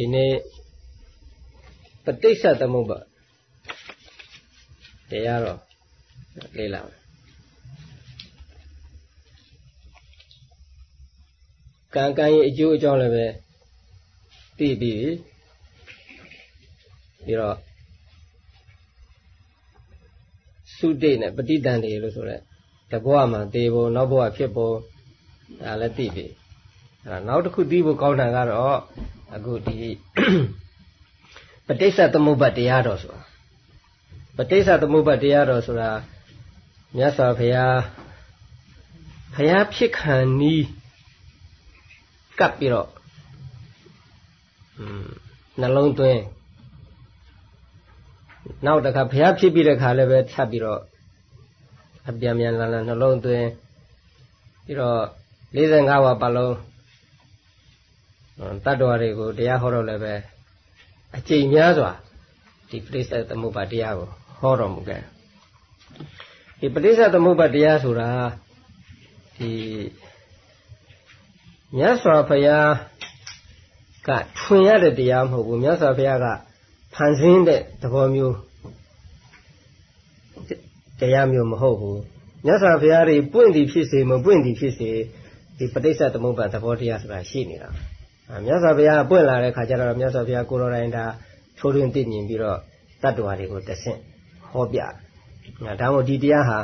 ဒီနေ့ပဋိစ္စသမုပ္ပါတရားတော့လေ့လာမယ်ကံကံရဲ့အကျိုးအကြောင်းလည်းပဲသိပြီးပြီးတော့သုတိနဲ့ပဋိတန်တွေလို့ဆိုရက်တဘဝမှာသေဖို့နောက်ဘဝဖြစ်ဖို့ဒါလည်းသိပြီအဲ့ဒါနောက်တစ်ခုသိဖို့ကောင်းတာကတော့ အခုဒီပဋိစ္စသမုပ္ပါတရားတော်ဆိုတာပဋိစ္စသမုပ္ပါတရားတော်ဆိုတာမြတ်စွာဘုရားဘုရားဖြစ်ခံနီးကပ်ပြီးတော့နှလုံးသွင်းနောက်တစ်ခါဘုရားဖြစ်ပြီးတဲ့ခါလည်းပဲထပ်ပြီးတော့အပြန်ပြန်လာလာနှလုံးသွင်းပြီးတော့45ဝါပတ်လုံး တတ္တဝါတွေကိုတရားဟောတော့လည်းပဲအကျိန်များစွာဒီပရိစ္ဆေသမုပ္ပါတရားကိုဟောတော်မူခဲ့ဒီပရိစ္ဆေသမုပ္ပါတရားဆိုတာဒီမြတ်စွာဘုရားကထွင်ရတဲ့တရားမဟုတ်ဘူးမြတ်စွာဘုရားကဖန်ဆင်းတဲ့သဘောမျိုးတရားမျိုးမဟုတ်ဘူးမြတ်စွာဘုရားတွေပွင့်သည်ဖြစ်စေမပွင့်သည်ဖြစ်စေဒီပဋိစ္စသမုပ္ပါသဘောတရားဆိုတာရှိနေတာ မြတ်စွာဘုရားပွင့်လာတဲ့ခါကျတော့မြတ်စွာဘုရားကိုရောတိုင်းဒါချိုးတွင်သိမြင်ပြီးတော့တတ္တဝါတွေကိုတဆင့်ဟောပြဒါမှမဟုတ်ဒီတရားဟာ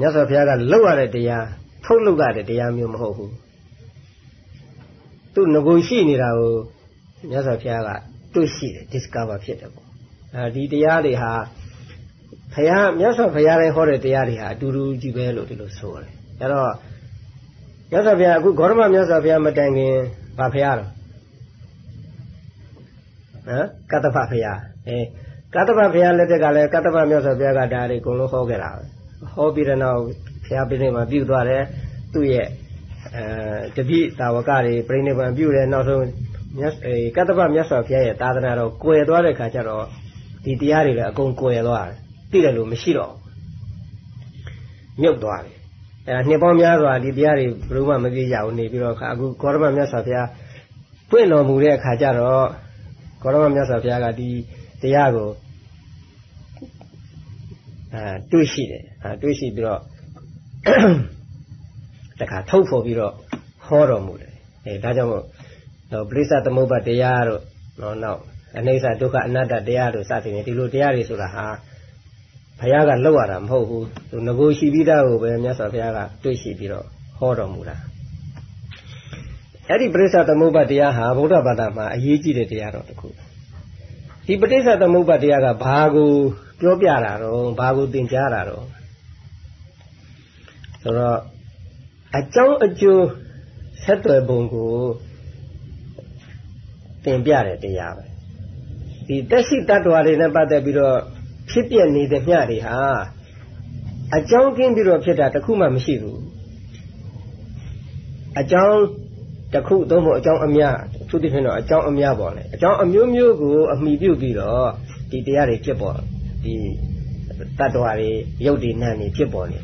မြတ်စွာဘုရားကလောက်ရတဲ့တရားထုတ်လုပ်ရတဲ့တရားမျိုးမဟုတ်ဘူးသူငကိုရှိနေတာကိုမြတ်စွာဘုရားကတွေ့ရှိတယ် discover ဖြစ်တယ်ပေါ့အဲဒီတရားတွေဟာဘုရားမြတ်စွာဘုရားတိုင်းဟောတဲ့တရားတွေဟာအတူတူကြီးပဲလို့ဒီလိုဆိုတယ်အဲတော့ မြတ်စွာဘုရားအခုဂေါရမမြတ်စွာဘုရားမတိုင်ခင်ဗာဘုရားတော့နော်ကတ္တဖဘုရားအဲကတ္တဖဘုရားလက်ထက်ကလည်းကတ္တဖမြတ်စွာဘုရားကဒါတွေအကုန်လုံးဟောခဲ့တာပဲဟောပြီးတဲ့နောက်ဘုရားပြိဋိမှာပြုသွားတယ်သူ့ရဲ့အဲတပိတာဝကတွေပြိဋိဘံပြုတယ်နောက်ဆုံးမြတ်အဲကတ္တဖမြတ်စွာဘုရားရဲ့သာသနာတော်ကွယ်သွားတဲ့ခါကျတော့ဒီတရားတွေလည်းအကုန်ကွယ်သွားတယ်သိတယ်လို့မရှိတော့မြုပ်သွားတယ် အဲနှစ်ပေါင်းများစွာဒီတရားတွေဘယ်လိုမှမပြည့်ရဘူးနေပြီးတော့အခုကောရမမြတ်စွာဘုရားပွင့်တော်မူတဲ့အခါကျတော့ကောရမမြတ်စွာဘုရားကဒီတရားကိုအဲတွေးရှိတယ်အဲတွေးရှိပြီးတော့တခါထုတ်ဖော်ပြီးတော့ဟောတော်မူတယ်အဲဒါကြောင့်မို့တော့ပရိစ္ဆသမုပ္ပါတရားတို့တော့နောက်အနိစ္စဒုက္ခအနတ္တတရားတို့စသဖြင့်ဒီလိုတရားတွေဆိုတာဟာဘု ရားကလောက်ရတာမဟုတ်ဘူးသူငကိုရှိပြီးသားကိုပဲမြတ်စွာဘုရားကတွေ့ရှိပြီးတော့ဟောတော်မူတာအဲ့ဒီပရိစ္ဆသမုပ္ပါတရားဟာဗုဒ္ဓဘာသာမှာအရေးကြီးတဲ့တရားတော်တစ်ခုဒီပဋိစ္စသမုပ္ပါတရားကဘာကိုပြောပြတာတော့ဘာကိုသင်ကြားတာတော့ဆိုတော့အကြောင်းအကျိုးဆက်သွယ်ပုံကိုသင်ပြတဲ့တရားပဲဒီတက်ရှိတ attva တွေနဲ့ပတ်သက်ပြီးတော့ ဖြစ်ပြနေတဲ့မျှတွေဟာအကြောင်းကင်းပြီးတော့ဖြစ်တာတခုမှမရှိဘူးအကြောင်းတခုသုံးဖို့အကြောင်းအများသူတည်ဖြစ်တော့အကြောင်းအများပေါ်လေအကြောင်းအမျိုးမျိုးကိုအမိပြုပြီးတော့ဒီတရားတွေဖြစ်ပေါ်ဒီတ attva တွေရုပ်တွေနာမ်တွေဖြစ်ပေါ်နေ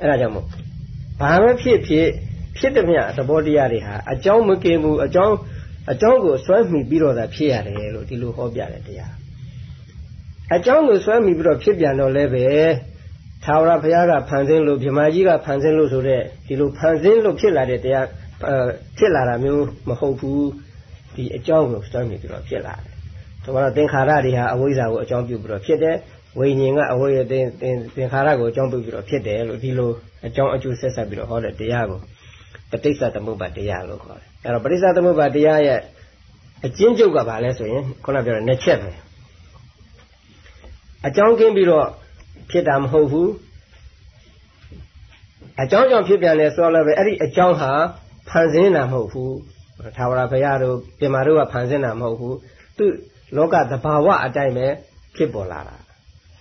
အဲ့ဒါကြောင့်မို့ဘာပဲဖြစ်ဖြစ်ဖြစ်တဲ့မြတ်သဘောတရားတွေဟာအကြောင်းမကင်းဘူးအကြောင်းအကြောင်းကိုစွဲမိပြီးတော့သာဖြစ်ရတယ်လို့ဒီလိုဟောပြတဲ့တရား အကြောင်းကိုစွဲမိပြီးတော့ဖြစ်ပြန်တော့လည်းပဲသာဝရဘုရားကဖန်ဆင်းလို့ဗြဟ္မာကြီးကဖန်ဆင်းလို့ဆိုတဲ့ဒီလိုဖန်ဆင်းလို့ဖြစ်လာတဲ့တရားဖြစ်လာတာမျိုးမဟုတ်ဘူးဒီအကြောင်းကိုစွဲမိပြီးတော့ဖြစ်လာတယ်။ဒါမှတော့သင်္ခါရတွေဟာအဝိဇ္ဇာကိုအကြောင်းပြုပြီးတော့ဖြစ်တယ်ဝိညာဉ်ကအဝိယသင်သင်သင်္ခါရကိုအကြောင်းပြုပြီးတော့ဖြစ်တယ်လို့ဒီလိုအကြောင်းအကျိုးဆက်ဆက်ပြီးတော့ဟောတဲ့တရားကိုပဋိစ္စသမုပ္ပါတရားလို့ခေါ်တယ်။အဲတော့ပဋိစ္စသမုပ္ပါတရားရဲ့အကျဉ်းချုပ်ကဘာလဲဆိုရင်ခုနပြောတဲ့နှစ်ချက်ပဲ အကြောင်းကင်းပြီးတော့ဖြစ်တာမဟုတ်ဘူးအကြောင်းကြောင့်ဖြစ်ပြန်တယ်ဆိုတော့လည်းအဲ့ဒီအကြောင်းဟာဖန်ဆင်းတာမဟုတ်ဘူးထာဝရဘုရားတို့ပြမာတို့ကဖန်ဆင်းတာမဟုတ်ဘူးသူလောကသဘာဝအတိုင်းပဲဖြစ်ပေါ်လာတာ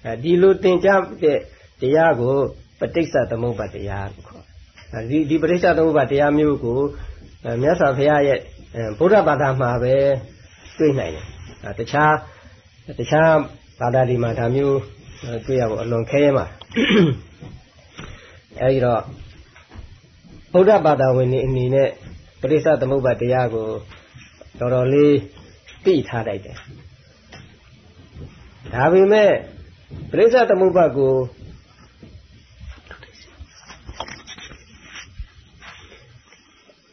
အဲဒီလိုသင်ကြားတဲ့တရားကိုပဋိစ္စသမုပ္ပါတရားလို့ခေါ်တယ်ဒီဒီပဋိစ္စသမုပ္ပါတရားမျိုးကိုမြတ်စွာဘုရားရဲ့ဗုဒ္ဓဘာသာမှာပဲတွေ့နိုင်တယ်တခြားတခြား ဘာသာဒီမှာဒါမျိုးတွေ့ရဖို့အလွန်ခဲရမှာအဲဒီတော့ဗုဒ္ဓဘာသာဝင်တွေအနေနဲ့ပရိစ္ဆသမုပ္ပါတရားကိုတော်တော်လေးသိထားလိုက်တယ်ဒါပေမဲ့ပရိစ္ဆေသမုပ္ပါကို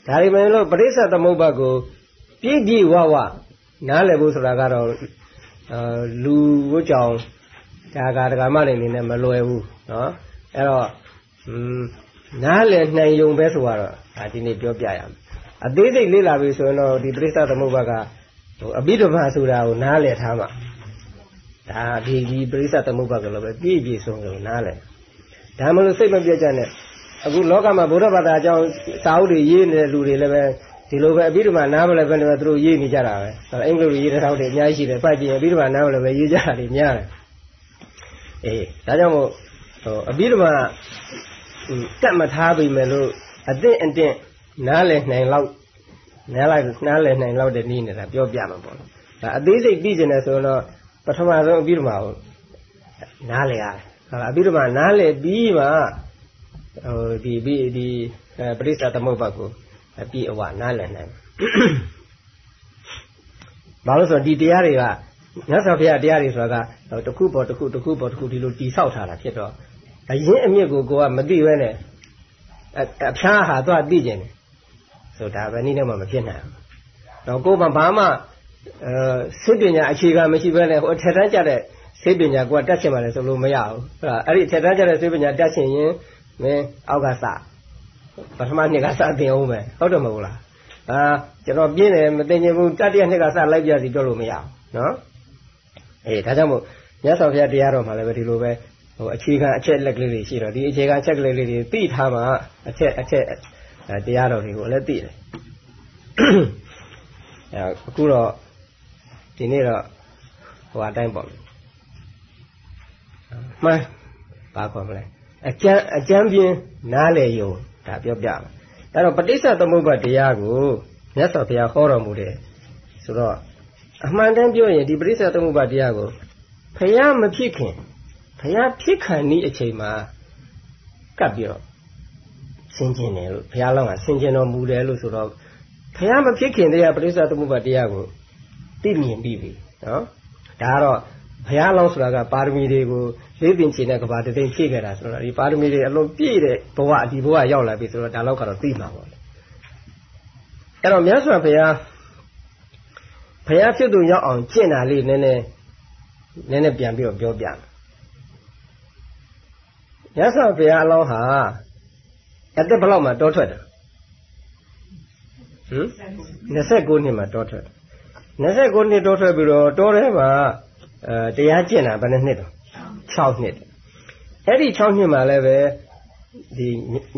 ဒါပေမဲ့လို့ပရိစ္ဆေသမုပ္ပါကိုပြည့်ပြည့်ဝဝနားလည်ဖို့ဆိုတာကတော့အာ လူဝတ်ကြောင်ဒါကဒကာမတွေအနေနဲ့မလွယ်ဘူးနော်အဲ့တော့နားလည်နိုင်ုံပဲဆိုတော့ဒါဒီနေ့ပြောပြရမယ်အသေးစိတ်လေ့လာပြီဆိုရင်တော့ဒီပရိသတ်သမုပ္ပါကဟိုအဘိဓမ္မာဆိုတာကိုနားလည်ထားမှာဒါဒီဒီပရိသတ်သမုပ္ပါကလည်းပဲပြည့်ပြည့်စုံစုံနားလည်ဒါမှမဟုတ်စိတ်မပြတ်ကြနဲ့အခုလောကမှာဗုဒ္ဓဘာသာအကြောင်းစာအုပ်တွေရေးနေတဲ့လူတွေလည်းပဲ ဒီလိုပဲအဘိဓမ္မာနားမလဲပဲသူတို့ရေးနေကြတာပဲအဲအင်္ဂလိပ်ရေးတဲ့ထောက်တွေအများကြီးရှိတယ်ဖတ်ကြည့်ရင်အဘိဓမ္မာနားမလဲပဲရေးကြတာတွေများတယ်အေးဒါကြောင့်မို့ဟိုအဘိဓမ္မာကတ်မထားပြီမယ်လို့အသင့်အတင့်နားလည်နိုင်လောက်နားလိုက်နားလည်နိုင်လောက်တဲ့နည်းနေတာပြောပြမှာပေါ့ဒါအသေးစိတ်ပြီးကျင်တယ်ဆိုတော့ပထမဆုံးအဘိဓမ္မာကိုနားလည်ရတယ်ဟုတ်လားအဘိဓမ္မာနားလည်ပြီးမှဟိုဒီဒီဒီပရိစ္ဆသမုပ္ပါကို အပြည့်အဝနားလည်နိုင်ဘာလို့ဆိုတော့ဒီတရားတွေကမြတ်စွာဘုရားတရားတွေဆိုတာကတခုပေါ်တခုတခုပေါ်တခုဒီလိုတိဆောက်ထားတာဖြစ်တော့အရင်အမြင့်ကိုကိုကမသိဘဲနဲ့အဖျားဟာသွားသိကျင်တယ်ဆိုဒါပဲနည်းနဲ့မှမဖြစ်နိုင်ဘူးတော့ကိုယ်ကဘာမှအဲစိတ်ပညာအခြေခံမရှိဘဲနဲ့ဟိုထက်တန်းကြတဲ့စိတ်ပညာကိုကတက်ချင်ပါလေဆိုလို့မရဘူးအဲ့ဒါအဲ့ဒီထက်တန်းကြတဲ့စိတ်ပညာတက်ချင်ရင်မင်းအောက်ကစ ပထမနှစ်ကစသင်အောင်ပဲဟုတ်တယ်မဟုတ်လားအာကျွန်တော်ပြင်းတယ်မသိချင်ဘူးတတိယနှစ်ကစလိုက်ပြစီပြောလို့မရဘူးနော်အေးဒါကြောင့်မို့မြတ်စွာဘုရားတရားတော်မှာလည်းပဲဒီလိုပဲဟိုအခြေခံအချက်လက်ကလေးတွေရှိတော့ဒီအခြေခံအချက်ကလေးတွေသိထားမှအချက်အချက်တရားတော်တွေကိုလည်းသိတယ်အဲအခုတော့ဒီနေ့တော့ဟိုအတိုင်းပေါ့မှန်ပါခေါ်မလဲအကျမ်းအကျမ်းပြင်းနားလေယုံ ဒါပြောပြမယ်အဲ့တော့ပဋိစ္စသမုပ္ပါတရားကိုမြတ်စွာဘုရားဟောတော်မူတယ်ဆိုတော့အမှန်တမ်းပြောရင်ဒီပဋိစ္စသမုပ္ပါတရားကိုဖះမဖြစ်ခင်ဖះဖြစ်ခံဤအချိန်မှာကပ်ပြီးတော့ဆင်ကျင်တယ်လို့ဘုရားလောင်းကဆင်ကျင်တော်မူတယ်လို့ဆိုတော့ဘုရားမဖြစ်ခင်တည်းကပရိစ္ဆေသမုပ္ပါတရားကိုသိမြင်ပြီးပြီနော်ဒါကတော့ဘုရားလောင်းဆိုတာကပါရမီတွေကို လေးပင်ချင်တဲ့ကဘာတသိမ့်ဖြည့်ခဲ့တာဆိုတော့ဒီပါရမီတွေအလုံးပြည့်တဲ့ဘဝဒီဘဝရောက်လာပြီဆိုတော့ဒါတော့ကတော့သိမှာပေါ့လေအဲ့တော့မြတ်စွာဘုရားဘုရားဖြစ်သူရောက်အောင်ကျင့်တာလေးနည်းနည်းနည်းနည်းပြန်ပြီးတော့ပြောပြမယ်မြတ်စွာဘုရားအလောင်းဟာအသက်ဘယ်လောက်မှတောထွက်တယ်ဟမ်29နှစ်မှာတောထွက်29နှစ်တောထွက်ပြီးတော့တောထဲမှာအဲတရားကျင့်တာဘယ်နှစ်နှစ်တော့ 6နှစ်အဲ့ဒီ6နှစ်မှာလည်းပဲဒီ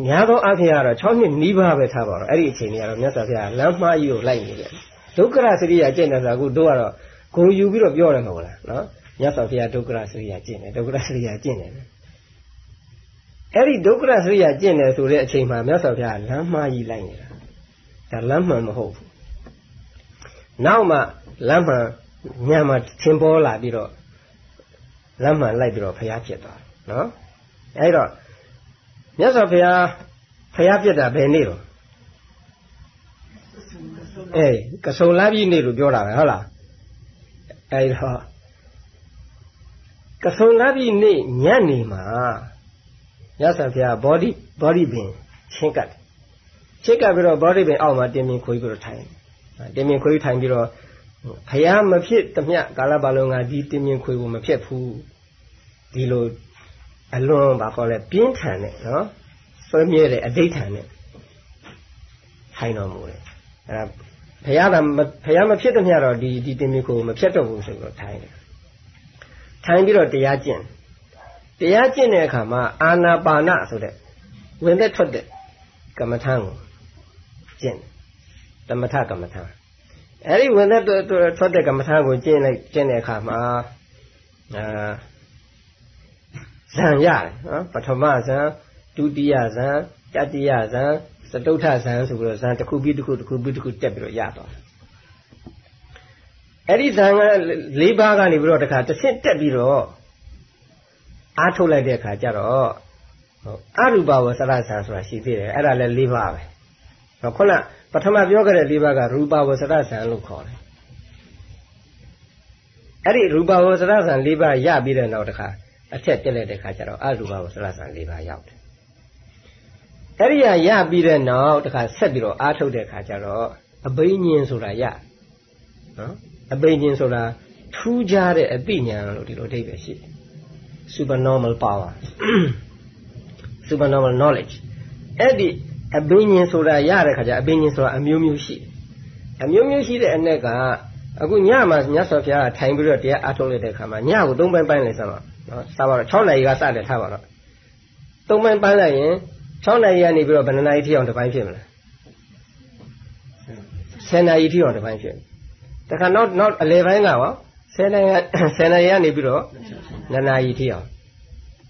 များသောအားဖြင့်ကတော့6နှစ်နီးပါးပဲထားပါတော့အဲ့ဒီအချိန်ကြီးကတော့မြတ်စွာဘုရားလမ်းမှားကြီးကိုလိုက်နေတယ်ဒုက္ခရစရိယာကျင့်တယ်ဆိုတာအခုတို့ကတော့ဂုံယူပြီးတော့ပြောတယ်မဟုတ်လားနော်မြတ်စွာဘုရားဒုက္ခရစရိယာကျင့်တယ်ဒုက္ခရစရိယာကျင့်တယ်အဲ့ဒီဒုက္ခရစရိယာကျင့်တယ်ဆိုတဲ့အချိန်မှာမြတ်စွာဘုရားလမ်းမှားကြီးလိုက်နေတာဒါလမ်းမှန်မဟုတ်ဘူးနောက်မှလမ်းမှန်ညံမှာသင်ပေါ်လာပြီးတော့ လမ်းမှန်လိုက်ပြီးတော့ဘုရားဖြစ်သွားတယ်နော်အဲ့တော့မြတ်စွာဘုရားဘုရားဖြစ်တာဘယ်နေ့တော့အေးကဆုံလာပြီနေ့လို့ပြောတာပဲဟုတ်လားအဲ့တော့ကဆုံလာပြီနေ့ညနေမှာရသဗျာ body body ပင်ချင်းကတ်ချင်းကပ်ပြီးတော့ body ပင်အောက်မှာတင်မြင်ခွေးပြီးတော့ထိုင်တင်မြင်ခွေးထိုင်ပြီးတော့ ဖယားမဖြစ်သမျှကာလပါလုံးကဒီတင်မြင်ခွေးကိုမဖြစ်ဘူးဒီလိုအလွန်ဘာခေါ်လဲပြင်းထန်တဲ့နော်ဆွဲမြဲတဲ့အဋိဋ္ဌာန်နဲ့ထိုင်တော်မူတယ်အဲဒါဖယားကဖယားမဖြစ်သမျှတော့ဒီဒီတင်မြင်ခွေးကိုမဖြစ်တော့ဘူးဆိုတော့ထိုင်တယ်ထိုင်ပြီးတော့တရားကျင့်တရားကျင့်တဲ့အခါမှာအာနာပါနဆိုတဲ့ဝင်သက်ထွက်တဲ့ကမ္မထံကိုကျင့်သမထကမ္မထံ အဲ့ဒီဝင်သက်ထွက်တဲ့ကမ္မထံကိုကျင့်လိုက်ကျင့်တဲ့အခါမှာအာဇံရတယ်နော်ပထမဇံဒုတိယဇံတတိယဇံစတုထဇံဆိုပြီးတော့ဇံတစ်ခုပြီးတစ်ခုတစ်ခုပြီးတစ်ခုတက်ပြီးတော့ရသွားတယ်အဲ့ဒီဇံက၄ပါးကနေပြီးတော့တခါတစ်ဆင့်တက်ပြီးတော့အားထုတ်လိုက်တဲ့အခါကျတော့အရူပဝဆရဆံဆိုတာရှိသေးတယ်အဲ့ဒါလည်း၄ပါးပဲတော့ခုန ပထမပြောခဲ့တဲ့၄ပါးကရူပဝဆရဆံလို့ခေါ်တယ်အဲ့ဒီရူပဝဆရဆံ၄ပါးရပြီးတဲ့နောက်တခါအထက်တက်လိုက်တဲ့ခါကျတော့အရူပဝဆရဆံ၄ပါးရောက်တယ်အဲ့ဒီရရပြီးတဲ့နောက်တခါဆက်ပြီးတော့အားထုတ်တဲ့ခါကျတော့အဘိညာဉ်ဆိုတာရနော်အဘိညာဉ်ဆိုတာထူးခြားတဲ့အသိဉာဏ်လို့ဒီလိုအဓိပ္ပာယ်ရှိတယ် supernormal power supernormal knowledge အဲ့ဒီ အဘိညာဉ်ဆိုတာရတဲ့ခါကျအဘိညာဉ်ဆိုတာအမျိုးမျိုးရှိအမျိုးမျိုးရှိတဲ့အ ਨੇ ကအခုညမှာမြတ်စွာဘုရားကထိုင်ပြီးတော့တရားအားထုတ်လိုက်တဲ့ခါမှာညကို၃ပိုင်းပိုင်းလိုက်စမ်းပါနော်စပါတော့6နာရီကစတယ်ထားပါတော့၃ပိုင်းပိုင်းလိုက်ရင်6နာရီကနေပြီးတော့ဘယ်နှနာရီထိအောင်တစ်ပိုင်းဖြစ်မလဲ10နာရီထိအောင်တစ်ပိုင်းဖြစ်တခါနောက်နောက်အလဲပိုင်းကရော10နာရီ10နာရီကနေပြီးတော့2နာရီထိအောင်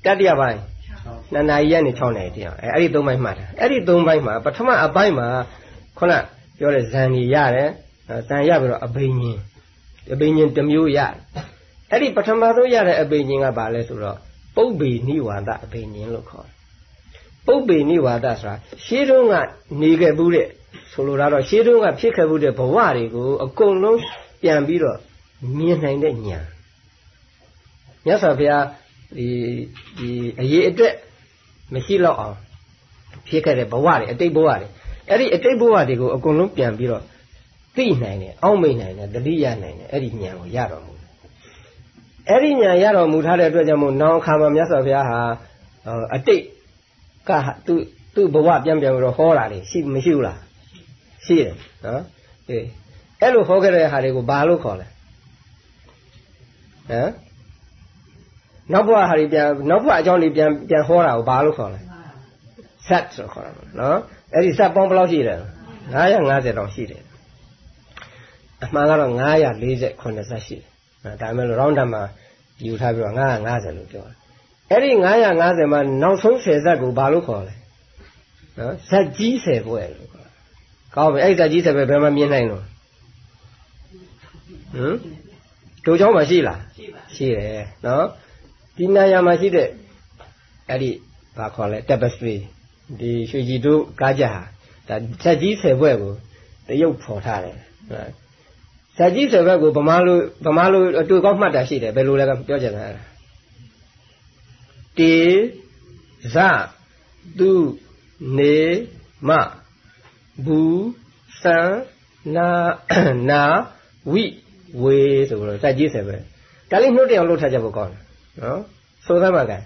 တတိယပိုင်း 2နာရီကနေ6နာရီထိအောင်အဲအဲ့ဒီ၃ပိုင်းမှတ်တာအဲ့ဒီ၃ပိုင်းမှာပထမအပိုင်းမှာခုနပြောတဲ့ဇန်ကြီးရတယ်ဇန်ရပြီးတော့အဘိညာဉ်အဘိညာဉ်တစ်မျိုးရအဲ့ဒီပထမဆုံးရတဲ့အဘိညာဉ်ကဘာလဲဆိုတော့ပုပ္ပေနိဝါဒအဘိညာဉ်လို့ခေါ်တယ်ပုပ္ပေနိဝါဒဆိုတာရှေးတုန်းကနေခဲ့ဘူးတဲ့ဆိုလိုတာတော့ရှေးတုန်းကဖြစ်ခဲ့ဘူးတဲ့ဘဝတွေကိုအကုန်လုံးပြန်ပြီးတော့မြင်နိုင်တဲ့ဉာဏ်မြတ်စွာဘုရားဒီဒီအရေးအတွက် မရှိတော့အောင်ဖြစ်ခဲ့တဲ့ဘဝတွေအတိတ်ဘဝတွေအဲ့ဒီအတိတ်ဘဝတွေကိုအကုန်လုံးပြန်ပြီးတော့သိနိုင်တယ်အောက်မေ့နိုင်တယ်တတိယနိုင်တယ်အဲ့ဒီဉာဏ်ကိုရတော်မူအဲ့ဒီဉာဏ်ရတော်မူထားတဲ့အတွက်ကြောင့်မို့နောင်ခါမှာမြတ်စွာဘုရားဟာအတိတ်ကသူ့သူ့ဘဝပြန်ပြန်ပြီးတော့ဟောတာလေရှိမရှိဘူးလားရှိတယ်နော်အေးအဲ့လိုဟောခဲ့တဲ့ဟာတွေကိုဘာလို့ခေါ်လဲဟမ် နောက်ဘဝဟာတွေပြန်နောက်ဘဝအကြောင်းတွေပြန်ပြန်ဟောတာကိုဘာလို့ခေါ်လဲဇတ်ဆိုခေါ်တာနော်အဲ့ဒီဇတ်ပေါင်းဘယ်လောက်ရှိတယ်950တောင်ရှိတယ်အမှန်ကတော့940ဇတ်ရှိတယ်ဒါပေမဲ့ round down မှာယူထားပြီးတော့950လို့ပြောတယ်အဲ့ဒီ950မှာနောက်ဆုံး10ဇတ်ကိုဘာလို့ခေါ်လဲနော်ဇတ်ကြီး10ဘွဲ့လို့ခေါ်တာကောင်းပြီအဲ့ဒီဇတ်ကြီး10ဘွဲ့ဘယ်မှာမြင်နိုင်လို့ဟမ်တို့เจ้าမှာရှိလားရှိတယ်နော် ဒီနာယာမှာရှိတဲ့အဲ့ဒီဘာခေါ်လဲ tapestry ဒီရွှေကြည်တို့ကားကြဟာဒါဇက်ကြီးဆယ်ဘွဲ့ကိုတရုပ်ဖော်ထားတယ်ဇက်ကြီးဆယ်ဘွဲ့ကိုဗမာလိုဗမာလိုအတူကောက်မှတ်တာရှိတယ်ဘယ်လိုလဲကပြောကြတယ်အဲ့ဒါတေဇသူနေမဘူစံနာနာဝိဝေဆိုတော့ဇက်ကြီးဆယ်ဘွဲ့ဒါလေးနှုတ်တယ်အောင်လုပ်ထားကြဖို့ကောင်းတယ် နော်ဆိုသမ်းပါကဲ